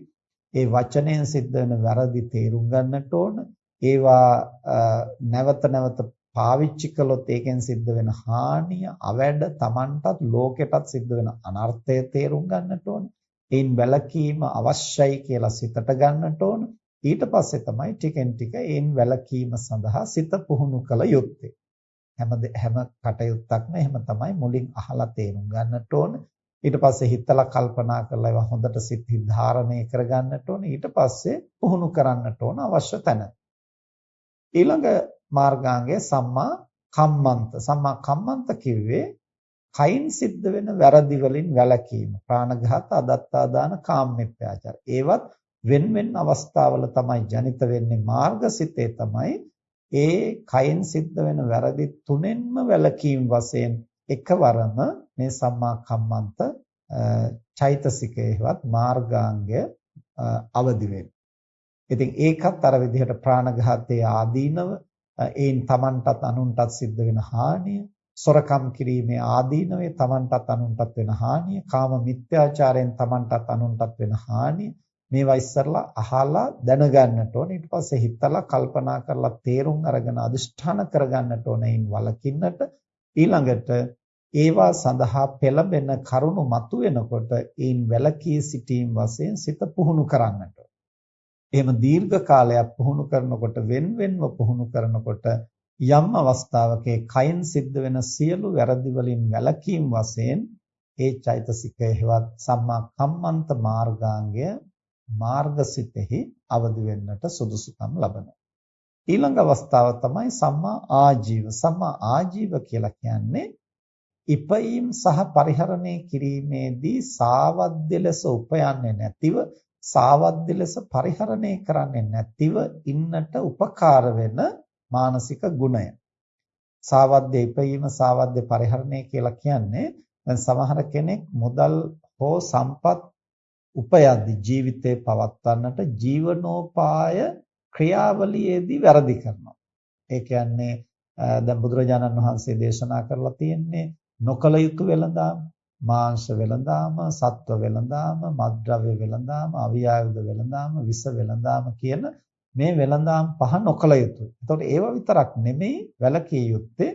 ඒ වචනයෙන් සිද්ධ වෙන වැරදි තේරුම් ගන්නට ඕන. ඒවා නැවත නැවත පාවිච්චි කළොත් ඒකෙන් සිද්ධ වෙන හානිය, අවැඩ Tamanටත් ලෝකෙටත් සිද්ධ වෙන අනර්ථය තේරුම් ගන්නට ඕන. ඒන් වැළකීම අවශ්‍යයි කියලා සිතට ගන්නට ඕන. ඊට පස්සේ තමයි ටිකෙන් ටික ඒන් වැළකීම සඳහා සිත පුහුණු කළ යුත්තේ. හැම හැම කටයුත්තක්ම එහෙම තමයි මුලින් අහලා තේරුම් ගන්නට ඕන. ඊට පස්සේ හිතලා කල්පනා කරලා ඒවා හොඳට සිත් ධාරණය කරගන්නට ඕන. ඊට පස්සේ පුහුණු කරන්නට ඕන අවශ්‍ය තැන. ඊළඟ මාර්ගාංගය සම්මා කම්මන්ත. සම්මා කම්මන්ත කිව්වේ කයින් සිද්ධ වෙන වැරදි වලින් වැළකීම. ප්‍රාණඝාත, අදත්තා දාන, කාමමිත්‍යාචාර. ඒවත් වෙන වෙන අවස්ථාවල තමයි ජනිත වෙන්නේ මාර්ගසිතේ තමයි ඒ කයෙන් සිද්ධ වෙන වැරදි තුනෙන්ම වැළකීම් වශයෙන් එකවරම මේ සම්මා කම්මන්ත චෛතසිකේවත් මාර්ගාංගය අවදි වෙන්නේ. ඉතින් ඒකත් අර විදිහට ප්‍රාණඝාතයේ ආදීනව ඒන් Tamanටත් අනුන්ටත් සිද්ධ වෙන හානිය, සොරකම් කිරීමේ ආදීනවේ Tamanටත් අනුන්ටත් වෙන හානිය, කාම මිත්‍යාචාරයෙන් Tamanටත් අනුන්ටත් වෙන හානිය මේවා ඉස්සරලා අහලා දැනගන්නට ඕනේ. ඊට පස්සේ හිතලා කල්පනා කරලා තේරුම් අරගෙන අදිෂ්ඨාන කරගන්නට ඕනේ වලකින්නට ඊළඟට ඒවා සඳහා පෙළඹෙන කරුණු මතුවෙනකොට ඒන් වැළකී සිටීම වශයෙන් සිත පුහුණු කරන්නට එහෙම දීර්ඝ කාලයක් පුහුණු කරනකොට wen wenව පුහුණු කරනකොට යම් අවස්ථාවක කයින් සිද්ධ වෙන සියලු වැරදි වලින් වැළකීම් වශයෙන් ඒ චෛතසිකය හෙවත් සම්මා කම්මන්ත මාර්ගාංගය මාර්ගසිතෙහි අවදි වෙන්නට සුදුසුකම් ලබනවා. ඊළඟ අවස්ථාව තමයි සම්මා ආජීව. සම්මා ආජීව කියලා කියන්නේ ඉපයීම් සහ පරිහරණය කිරීමේදී සාවද්ද ලෙස උපයන්නේ නැතිව සාවද්ද ලෙස පරිහරණය කරන්නේ නැතිව ඉන්නට උපකාර වෙන මානසික ගුණය. සාවද්ද ඉපයීම සාවද්ද පරිහරණය කියලා කියන්නේ දැන් සමහර කෙනෙක් මුදල් හෝ සම්පත් උපයද්දි ජීවිතේ පවත්වන්නට ජීවනෝපාය ක්‍රියාවලියේදී වැරදි කරනවා. ඒ කියන්නේ දැන් බුදුරජාණන් වහන්සේ දේශනා කරලා තියෙන්නේ නොකල යුතු වෙළඳාම, මාංශ වෙළඳාම, සත්ව වෙළඳාම, මත්ද්‍රව්‍ය වෙළඳාම, අවියායුධ වෙළඳාම, විස වෙළඳාම කියන මේ වෙළඳාම් පහ නොකල යුතුයි. එතකොට ඒව විතරක් නෙමෙයි වැළකී යුත්තේ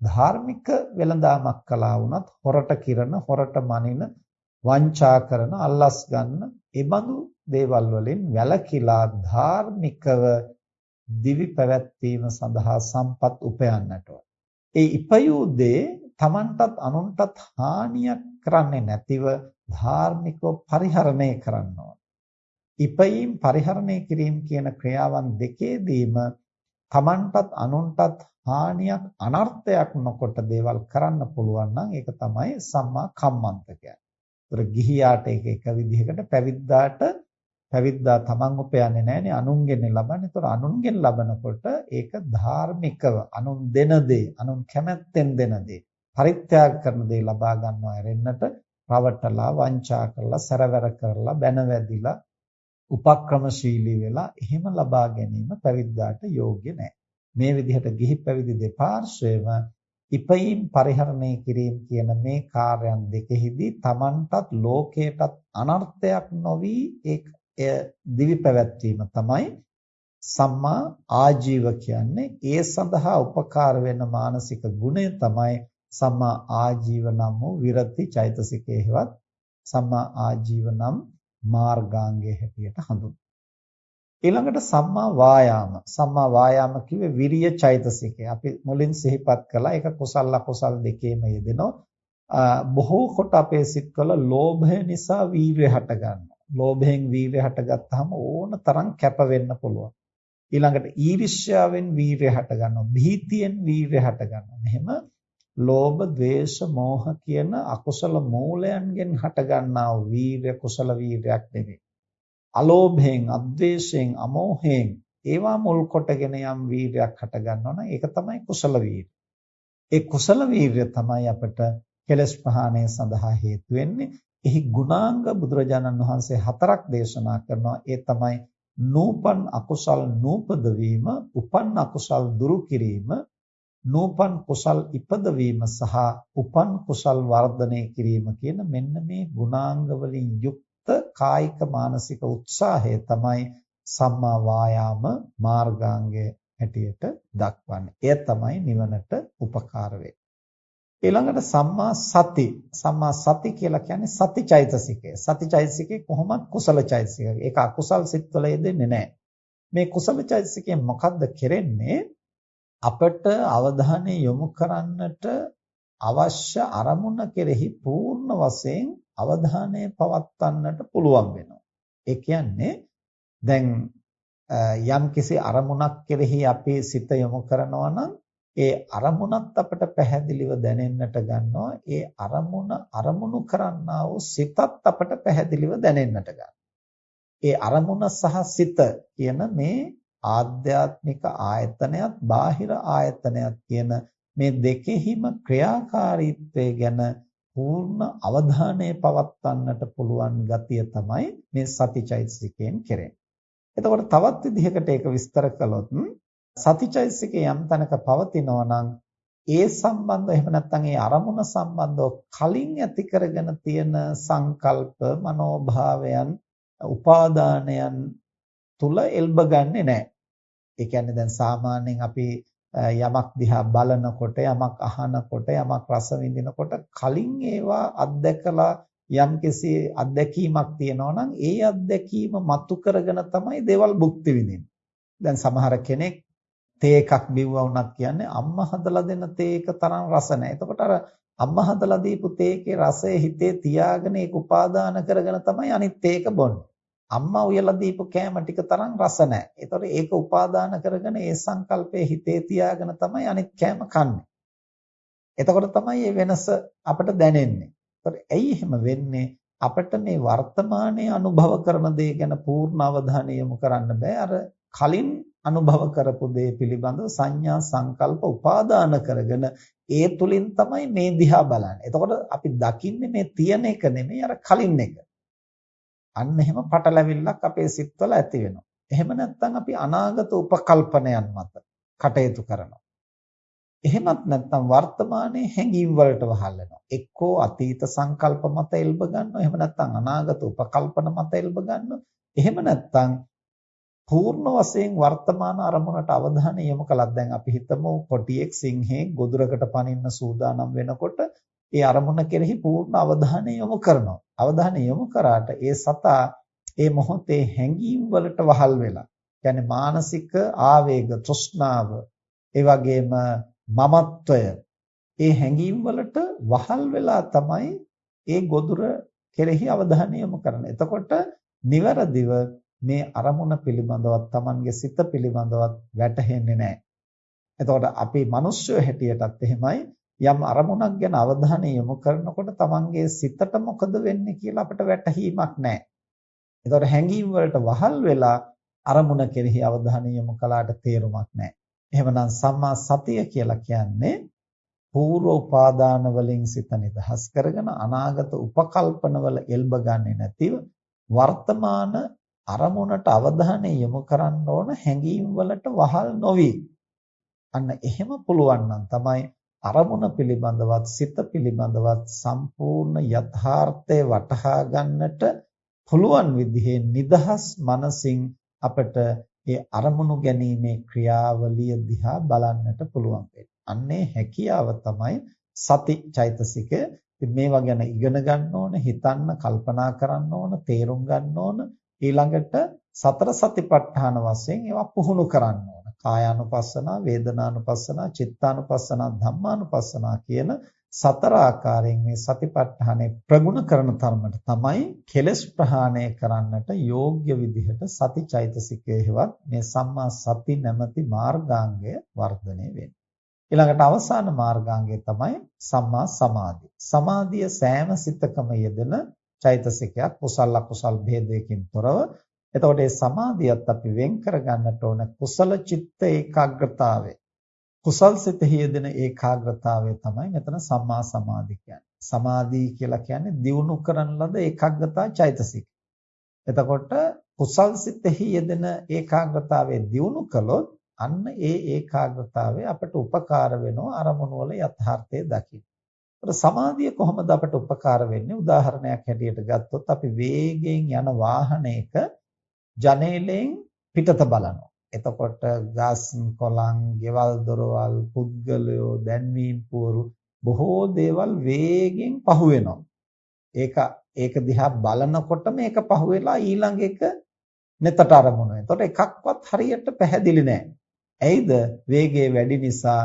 ධාර්මික වෙළඳාමක් කළා වුණත් හොරට කිරණ, හොරට මනින වංචා කරන අල්ලස් ගන්න ඒ බඳු දේවල් වලින් වැළකීලා ධාර්මිකව දිවි පැවැත්වීම සඳහා සම්පත් උපයන්නට ඒ ඉපයූ දේ තමන්ටත් අනුන්ටත් හානියක් කරන්නේ නැතිව ධාර්මිකව පරිහරණය කරන්න ඕන. ඉපයීම් පරිහරණය කිරීම කියන ක්‍රියාවන් දෙකේදීම තමන්ටත් අනුන්ටත් හානියක් අනර්ථයක් නොකොට දේවල් කරන්න පුළුවන් නම් ඒක තමයි සම්මා කම්මන්ත කියන්නේ. ඒතර ගිහියාට ඒක එක විදිහකට පැවිද්දාට පැවිද්දා තමන් උපයන්නේ නැහැනේ අනුන්ගෙන් ලබන්නේ. ඒතර අනුන්ගෙන් ලබනකොට ඒක ධාර්මිකව අනුන් දෙන දේ, අනුන් කැමැත්තෙන් දෙන දේ, පරිත්‍යාග කරන දේ ලබා ගන්නවා ඇරෙන්නට රවටලා, වංචා කරලා, සැරවැර කරලා, බැන වැදිලා, උපක්‍රමශීලී වෙලා එහෙම ලබා ගැනීම පැවිද්දාට යෝග්‍ය නැහැ. මේ විදිහට ගිහි පැවිදි දෙපාර්ශ්වයම ඉපයින් පරිහරණය කිරීම කියන මේ කාර්යයන් දෙකෙහිදී Tamanටත් ලෝකයටත් අනර්ථයක් නොවි ඒ දිවි පැවැත්වීම තමයි සම්මා ආජීව කියන්නේ. ඒ සඳහා උපකාර වෙන මානසික ගුණය තමයි සම්මා ආජීව නම් වූ විරති චෛතසිකයේවත් සම්මා ආජීව නම් මාර්ගාංගයේ හැටියට හඳුන්වනවා ඊළඟට සම්මා වායාම සම්මා වායාම කිව්වේ විරිය චෛතසිකය. අපි මුලින් සිහිපත් කළා ඒක කුසල අකුසල් දෙකේම යෙදෙනවා. බොහෝ කොට අපේ සිත්වල ලෝභය නිසා වීර්ය හට ගන්නවා. ලෝභයෙන් වීර්ය හටගත්තාම ඕන තරම් කැප වෙන්න පුළුවන්. ඊළඟට ඊර්ෂ්‍යාවෙන් වීර්ය හට ගන්නවා. භීතියෙන් වීර්ය හට ගන්නවා. මෙහෙම ලෝභ, ද්වේෂ, මෝහ කියන අකුසල මූලයන්ගෙන් හට ගන්නා වීර්ය කුසල වීර්යයක් නෙවෙයි. අලෝභයෙන්, අද්වේෂයෙන්, අමෝහයෙන් ඒවා මුල් කොටගෙන යම් වීරයක් හට ගන්නවා නම් ඒක තමයි කුසල වීර්ය. ඒ කුසල වීර්ය තමයි අපට කෙලස් ප්‍රහාණය සඳහා හේතු වෙන්නේ. එහි ගුණාංග බුදුරජාණන් වහන්සේ හතරක් දේශනා කරනවා. ඒ තමයි නූපන් අකුසල් නූපද වීම, උපන් අකුසල් දුරු කිරීම, නූපන් කුසල් ඉපදවීම සහ උපන් කුසල් වර්ධනය කිරීම කියන මෙන්න මේ ගුණාංග වලින් යුක්ත කායික මානසික උත්සාහය තමයි සම්මා වායාම මාර්ගාංගය හැටියට දක්වන්නේ. එය තමයි නිවනට උපකාර ඊළඟට සම්මා සති සම්මා සති කියලා කියන්නේ සතිචෛතසිකය. සතිචෛතසිකේ කොහොමත් කුසල චෛතසිකය. ඒක අකුසල් සිත්වල යෙදෙන්නේ නැහැ. මේ කුසල චෛතසිකයෙන් මොකද්ද කරන්නේ? අපට අවධානය යොමු කරන්නට අවශ්‍ය අරමුණ කෙරෙහි පූර්ණ වශයෙන් අවධානය පවත්වන්නට පුළුවන් වෙනවා. ඒ කියන්නේ දැන් යම් කිසි අරමුණක් කෙරෙහි අපි සිත යොමු කරනවා නම් ඒ අරමුණත් අපට පැහැදිලිව දැනෙන්නට ගන්නවා. ඒ අරමුණ අරමුණු කරන්නා වූ සිතත් අපට පැහැදිලිව දැනෙන්නට ගන්නවා. ඒ අරමුණ සහ සිත කියන මේ ආධ්‍යාත්මික ආයතනයත් බාහිර ආයතනයත් කියන මේ දෙකෙහිම ක්‍රියාකාරීත්වය ගැන පූර්ණ අවධානය පවත්වන්නට පුළුවන් ගතිය තමයි මේ සතිචෛතසිකයෙන් කෙරෙන්නේ. එතකොට තවත් විදිහකට ඒක විස්තර කළොත් සතිචෛතසිකේ යම් තැනක පවතිනවා නම් ඒ සම්බන්ධ එහෙම නැත්නම් ඒ අරමුණ සම්බන්ධව කලින් ඇති කරගෙන තියෙන සංකල්ප මනෝභාවයන් උපාදානයන් තුල එල්බගන්නේ නැහැ. ඒ කියන්නේ දැන් සාමාන්‍යයෙන් අපි යමක් දිහා බලනකොට යමක් අහනකොට යමක් රස විඳිනකොට කලින් ඒවා අත්දැකලා යම්කිසි අත්දැකීමක් තියෙනවා නම් ඒ අත්දැකීම මතු කරගෙන තමයි දේවල් භුක්ති විඳින්නේ. දැන් සමහර කෙනෙක් තේ එකක් බිව්වා වුණත් කියන්නේ අම්මා හදලා දෙන තේ එක තරම් රස නැහැ. එතකොට අර අම්මා හදලා දීපු තේ එකේ රසය හිතේ තියාගෙන ඒක උපාදාන කරගෙන තමයි අනිත් තේ එක බොන්නේ. අම්මා උයලා දීපු කෑම ටික තරම් රස නැහැ. ඒතකොට ඒක උපාදාන කරගෙන ඒ සංකල්පයේ හිතේ තියාගෙන තමයි අනිත් කෑම කන්නේ. එතකොට තමයි මේ වෙනස අපට දැනෙන්නේ. ඒතකොට ඇයි එහෙම වෙන්නේ? අපිට මේ වර්තමානයේ අනුභව කරන දේ ගැන පූර්ණ අවධානය යොමු කරන්න බෑ. අර කලින් අනුභව කරපු දේ පිළිබඳව සංඥා සංකල්ප උපාදාන කරගෙන ඒ තුලින් තමයි මේ දිහා බලන්නේ. එතකොට අපි දකින්නේ මේ තියෙන එක නෙමෙයි අර කලින් එක. අන්න එහෙම පටලැවිල්ලක් අපේ සිත්වල ඇති වෙනවා. එහෙම නැත්නම් අපි අනාගත උපකල්පනයන් මත කටයුතු කරනවා. එහෙමත් නැත්නම් වර්තමානයේ හැඟීම් වලට වහල් වෙනවා. එක්කෝ අතීත සංකල්ප මත එල්බ ගන්නවා. එහෙම නැත්නම් අනාගත උපකල්පන මත එල්බ ගන්නවා. එහෙම නැත්නම් පූර්ණ වශයෙන් වර්තමාන අරමුණට අවධානය යොමු කළත් දැන් අපි හිතමු කොටියෙක් සිංහෙක් ගොදුරකට පනින්න සූදානම් වෙනකොට ඒ අරමුණ කෙරෙහි පූර්ණ අවධානය යොමු කරනවා. අවධානය යොමු කරාට ඒ සතා ඒ මොහොතේ හැඟීම් වලට වහල් වෙලා කියන්නේ මානසික ආවේග තෘෂ්ණාව ඒ වගේම මමත්වය ඒ හැඟීම් වලට වහල් වෙලා තමයි ඒ ගොදුර කෙරෙහි අවධානය යොමු කරන්නේ. එතකොට නිවැරදිව මේ අරමුණ පිළිබඳවත් Tamanගේ සිත පිළිබඳවත් වැටහෙන්නේ නැහැ. එතකොට අපි මිනිස්සු හැටියටත් එහෙමයි යම් අරමුණක් ගැන අවධානය යොමු කරනකොට Tamanගේ සිතට මොකද වෙන්නේ කියලා අපිට වැටහීමක් නැහැ. එතකොට හැඟීම් වලට වහල් වෙලා අරමුණ කෙරෙහි අවධානය යොමු කළාට තේරුමක් නැහැ. එහෙමනම් සම්මා සතිය කියලා කියන්නේ పూర్ව උපාදාන වලින් සිත නිදහස් කරගෙන අනාගත උපකල්පන වල එල්බ ගන්නේ නැතිව වර්තමාන අරමුණට අවධානය යොමු කරන්න ඕන හැඟීම් වලට වහල් නොවි. අන්න එහෙම පුළුවන් නම් තමයි අරමුණ පිළිබඳවත් සිත පිළිබඳවත් සම්පූර්ණ යථාර්ථය වටහා ගන්නට පුළුවන් විදිහේ නිදහස් මනසින් අපට ඒ අරමුණු ගැනීමේ ක්‍රියාවලිය දිහා බලන්නට පුළුවන් අන්නේ හැකියාව තමයි සති චෛතසිකය. මේවා ගැන ඉගෙන ගන්න ඕන, හිතන්න, කල්පනා කරන්න ඕන, තේරුම් ගන්න ඕන. ඊළඟට සතර සතිපට්ඨාන වශයෙන් ඒවා පුහුණු කරන්න ඕන. කායානුපස්සනා, වේදනානුපස්සනා, චිත්තානුපස්සනා, ධම්මානුපස්සනා කියන සතර ආකාරයෙන් මේ සතිපට්ඨානෙ ප්‍රගුණ කරන තරමට තමයි කෙලස් ප්‍රහාණය කරන්නට යෝග්‍ය විදිහට සති චෛතසිකයේවත් මේ සම්මා සති නැමැති මාර්ගාංගය වර්ධනය වෙන්නේ. ඊළඟට අවසාන මාර්ගාංගය තමයි සම්මා සමාධි. සමාධිය සෑම සිතකම යෙදෙන චෛතසිකයක් කුසල අකුසල් භේදයකින් තොරව එතකොට මේ සමාධියත් අපි වෙන් කරගන්නට ඕන කුසල චිත්ත ඒකාග්‍රතාවය. කුසල් සිතෙහි යෙදෙන ඒකාග්‍රතාවය තමයි මෙතන සම්මා සමාධි කියන්නේ. සමාධි කියලා කියන්නේ දියුණු කරන ලද ඒකාග්‍රතා චෛතසික. එතකොට කුසල් සිතෙහි යෙදෙන ඒකාග්‍රතාවය දියුණු කළොත් අන්න ඒ ඒකාග්‍රතාවය අපට උපකාර වෙනවා අරමුණු වල යථාර්ථය දකින්න. ඒතර සමාධිය කොහොමද අපට උපකාර වෙන්නේ? උදාහරණයක් හැටියට ගත්තොත් අපි වේගයෙන් යන වාහනයක ජනේලෙන් පිටත බලනවා. එතකොට ගස් කොළන්, ගෙවල් දොරවල්, පුද්ගලයෝ, දැන්වීම් පුවරු බොහෝ දේවල් වේගෙන් පහු වෙනවා. ඒක ඒක දිහා බලනකොට මේක පහු වෙලා ඊළඟ එක neතට අරමුණු. එතකොට එකක්වත් හරියට පැහැදිලි නෑ. ඇයිද? වේගය වැඩි නිසා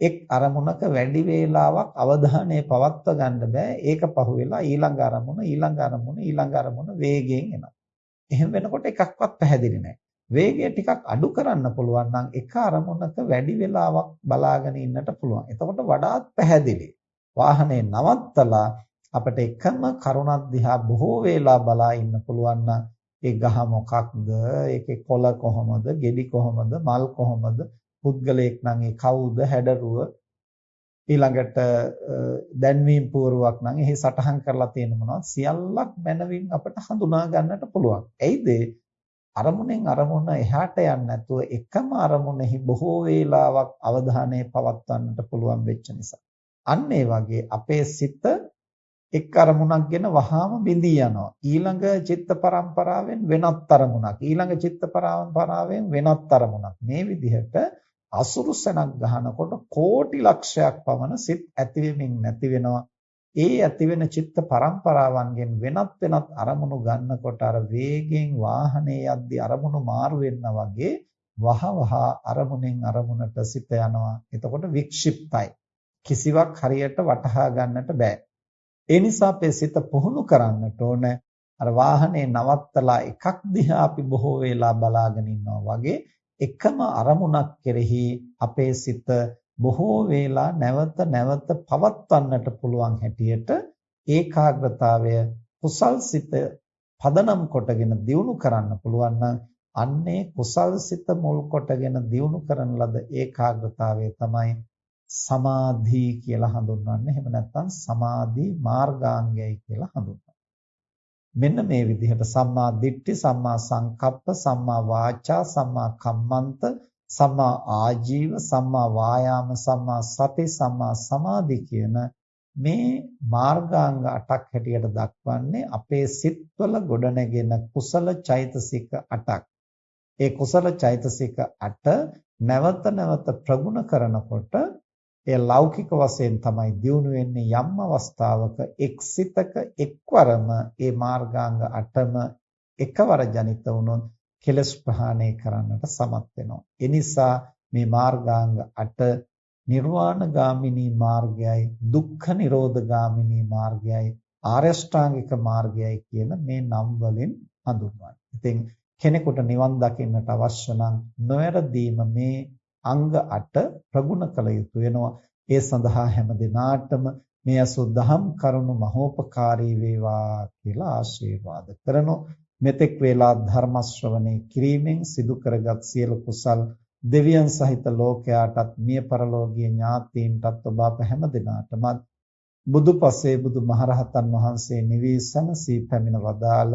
එක් අරමුණක වැඩි වේලාවක් අවධානය පවත්වා ගන්න බෑ. ඒක පහුවෙලා ඊළඟ අරමුණ ඊළඟ අරමුණ ඊළඟ අරමුණ වේගයෙන් එනවා. එහෙම වෙනකොට එකක්වත් පැහැදිලි නෑ. වේගය ටිකක් අඩු කරන්න පුළුවන් නම් එක අරමුණක වැඩි වේලාවක් බලාගෙන ඉන්නට පුළුවන්. එතකොට වඩාත් පැහැදිලි. වාහනේ නවත්තලා අපිට එකම කරුණක් දිහා බොහෝ වේලා බලා ඉන්න පුළුවන් නම් ඒ ගහ මොකක්ද ඒකේ කොළ කොහොමද ගෙඩි කොහොමද මල් කොහොමද පුද්ගලයෙක් නම් ඒ කවුද හැඩරුව ඊළඟට දැන්වීම් පුවරුවක් නම් එහි සටහන් කරලා තියෙන මොනවද සියල්ලක් මනවින් අපට හඳුනා ගන්නට පුළුවන්. එයිද අරමුණෙන් අරමුණ එහාට යන්නේ නැතුව එකම අරමුණෙහි බොහෝ වේලාවක් අවධානය පවත්වන්නට පුළුවන් වෙච්ච නිසා. අන්න ඒ වගේ අපේ සිත එක් අරමුණක් ගැන වහාම බිඳී යනවා. ඊළඟ චිත්ත පරම්පරාවෙන් වෙනත් අරමුණක්. ඊළඟ චිත්ත පරම්පරාවෙන් වෙනත් අරමුණක්. මේ විදිහට අසුරු සැනක් ගහනකොට කෝටි ලක්ෂයක් පමණ සිත් ඇති වෙමින් නැති වෙනවා. ඒ ඇති වෙන චිත්ත පරම්පරාවන්ගෙන් වෙනත් වෙනත් අරමුණු ගන්නකොට අර වේගෙන් වාහනේ යද්දී අරමුණු මාරු වෙන්න වගේ වහ වහ අරමුණෙන් අරමුණට සිත යනවා. එතකොට වික්ෂිප්තයි. කිසිවක් හරියට වටහා ගන්නට බෑ. ඒ නිසා අපේ සිත පුහුණු කරන්නට ඕන අර වාහනේ නවත්තලා එකක් දිහා අපි බොහෝ වෙලා බලාගෙන ඉන්නවා වගේ එකම අරමුණක් කෙරෙහි අපේ සිත බොහෝ වේලා නැවත නැවත පවත්වන්නට පුළුවන් හැටියට ඒකාග්‍රතාවය කුසල් සිත පදනම් කොටගෙන දියුණු කරන්න පුළුවන් නම් අන්නේ කුසල් සිත මුල් කොටගෙන දියුණු කරන ලද ඒකාග්‍රතාවය තමයි සමාධි කියලා හඳුන්වන්නේ. එහෙම නැත්නම් සමාධි මාර්ගාංගයයි කියලා හඳුන්වන්නේ. මෙන්න මේ විදිහට සම්මා දිට්ඨි සම්මා සංකප්ප සම්මා වාචා සම්මා කම්මන්ත සම්මා ආජීව සම්මා වායාම සම්මා සති සම්මා සමාධි කියන මේ මාර්ගාංග 8ක් හැටියට දක්වන්නේ අපේ සිත්වල ගොඩනැගෙන කුසල චෛතසික 8ක්. ඒ කුසල චෛතසික 8 නැවත නැවත ප්‍රගුණ කරනකොට එය ලෞකික වශයෙන් තමයි දියුණු වෙන්නේ යම් අවස්ථාවක එක්සිතක එක්වරම ඒ මාර්ගාංග 8ම එකවර ජනිත වුණොත් කෙලස් ප්‍රහාණය කරන්නට සමත් වෙනවා. ඒ නිසා මේ මාර්ගාංග 8 නිර්වාණගාමිනී මාර්ගයයි දුක්ඛ නිරෝධගාමිනී මාර්ගයයි ආර්යෂ්ටාංගික මාර්ගයයි කියන මේ නම් වලින් හඳුන්වන්නේ. ඉතින් කෙනෙකුට නිවන් දකින්නට අවශ්‍ය නම් නොයරදීම මේ අංග 8 ප්‍රගුණ කළ යුතු වෙනවා. ඒ සඳහා හැම දිනාටම මේ අසුද්ධහම් කරුණු මහෝපකාරී වේවා කියලා ආශිර්වාද කරනවා. මෙතෙක් වේලා ධර්ම ශ්‍රවණේ කිරීමෙන් සිදු කරගත් සියලු කුසල් දෙවියන් සහිත ලෝකයාටත් මිය පරලෝකීය ඥාතීන්ටත් ඔබ අප හැම දිනාටමත් බුදුපසේ බුදු මහරහතන් වහන්සේ නිවී සැනසී පැමිණ වදාළ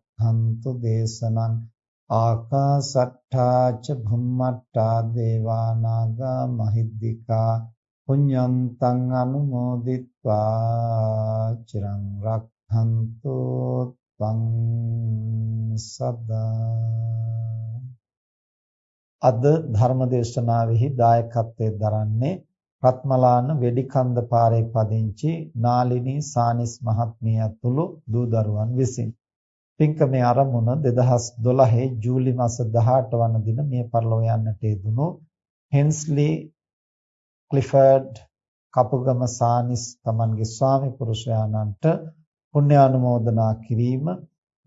රක්ඛන්තු දේශනං ආකාසට්ඨා ච භුම්මට්ඨා දේවා නාග මහිද්దికා පුඤ්ඤන්තං අනුමෝදිත්වා චිරං රක්ඛන්තු තං සදා අද ධර්මදේශනාවෙහි දායකත්වයෙන් දරන්නේ රත්මලාන වෙඩිකන්ද පාරේ පදිංචි නාලිනී සානිස් මහත්මිය ඇතුළු දූ දරුවන් විසින් පින්කමේ ආරම්භන 2012 ජූලි මාස 18 වන දින මිය පරලෝ යන්නට යෙදුණු හෙන්ස්ලි ක්ලිෆර්ඩ් කපුගම සානිස් තමන්ගේ ස්වාමි පුරුෂයාණන්ට පුණ්‍යානුමෝදනා කිරීම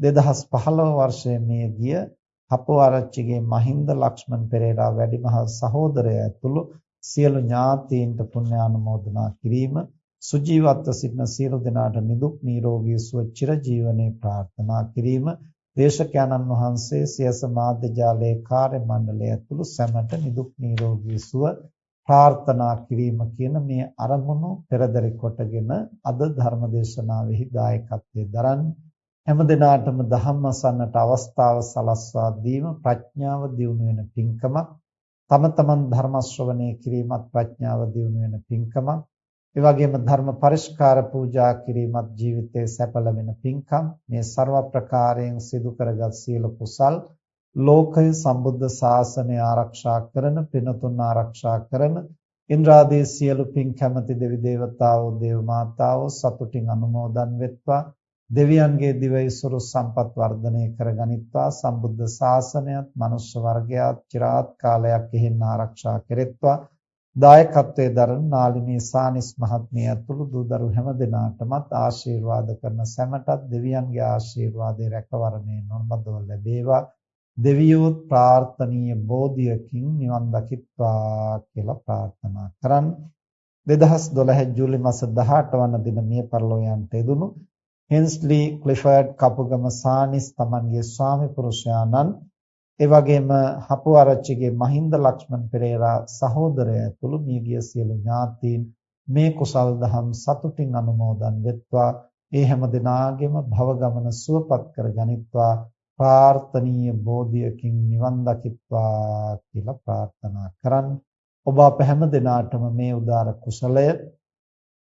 2015 වර්ෂයේ මේ ගිය හපුආරච්චිගේ මහින්ද ලක්ෂ්මන් පෙරේරා වැඩිමහල් සහෝදරය ඇතුළු සියලු ඥාතීන්ට පුණ්‍යානුමෝදනා කිරීම සුජීවත්ව සිටින සියලු දෙනාට නිදුක් නිරෝගී සුව චිරජීවනයේ ප්‍රාර්ථනා කිරීම. දේශකයන්න් වහන්සේ සියස මාධ්‍ය ජාලයේ කාර්ය මණ්ඩලය ඇතුළු සැමට නිදුක් නිරෝගී සුව ප්‍රාර්ථනා කිරීම කියන මේ අරමුණු පෙරදරි කොටගෙන අද ධර්ම දේශනාවෙහි දායකත්වයෙන් දරන්නේ හැම දිනාටම ධම්ම අසන්නට අවස්ථාව සලස්වා දීම ප්‍රඥාව දියුණු වෙන පින්කමක්. තම තමන් ධර්ම ශ්‍රවණය කිරීමත් ප්‍රඥාව දියුණු වෙන පින්කමක්. ඒ වගේම ධර්ම පරිස්කාර පූජා කිරීමත් ජීවිතයේ සැපල වෙන පින්කම් මේ ਸਰව ප්‍රකාරයෙන් සිදු කරගත් සියලු කුසල් ලෝකය සම්බුද්ධ ශාසනය ආරක්ෂා කරන පිනතුන් ආරක්ෂා කරන ඉන්ද්‍රාදී සියලු පින් කැමති දෙවි දේවතාවෝ දේව මාතාවෝ සතුටින් අනුමෝදන් වෙත්වා. දෙවියන්ගේ දිවයිසුරු සම්පත් වර්ධනය කරගනිත්වා සම්බුද්ධ ශාසනයත් මනුෂ්‍ය වර්ගයාත් চিරාත් කාලයක් එහෙන් ආරක්ෂා කෙරෙත්වා. දායකත්වයේ දරන නාලිනී සානිස් මහත්මිය ඇතුළු දූදරු හැම දෙනාටමත් ආශිර්වාද කරන සැමටත් දෙවියන්ගේ ආශිර්වාදයේ රැකවරණය නොමදව ලැබේවා. දෙවියෝත් ප්‍රාර්ථනීය බෝධියකින් නිවන් දකිත්වා කියලා ප්‍රාර්ථනා කරන් 2012 ජූලි මාස 18 වන දින මිය පරලෝ යන්ට යෙදුණු හෙන්ස්ලි ක්ලිෆර්ඩ් කපුගම සානිස් තමන්ගේ ස්වාමි පුරුෂයාණන් ඒ වගේම හපුආරච්චිගේ මහින්ද ලක්ෂ්මන් පෙරේරා සහෝදරය ඇතුළු මියගිය සියලු ඥාතීන් මේ කුසල් දහම් සතුටින් අනුමෝදන් වෙත්වා. ඒ හැම දිනාගෙම භව ගමන සුවපත් කර ගනිත්වා. ප්‍රාර්ථනීය බෝධියකින් නිවන් දකිත්වා කියලා ප්‍රාර්ථනා කරන්. ඔබ අප හැම දිනාටම මේ උදාර කුසලය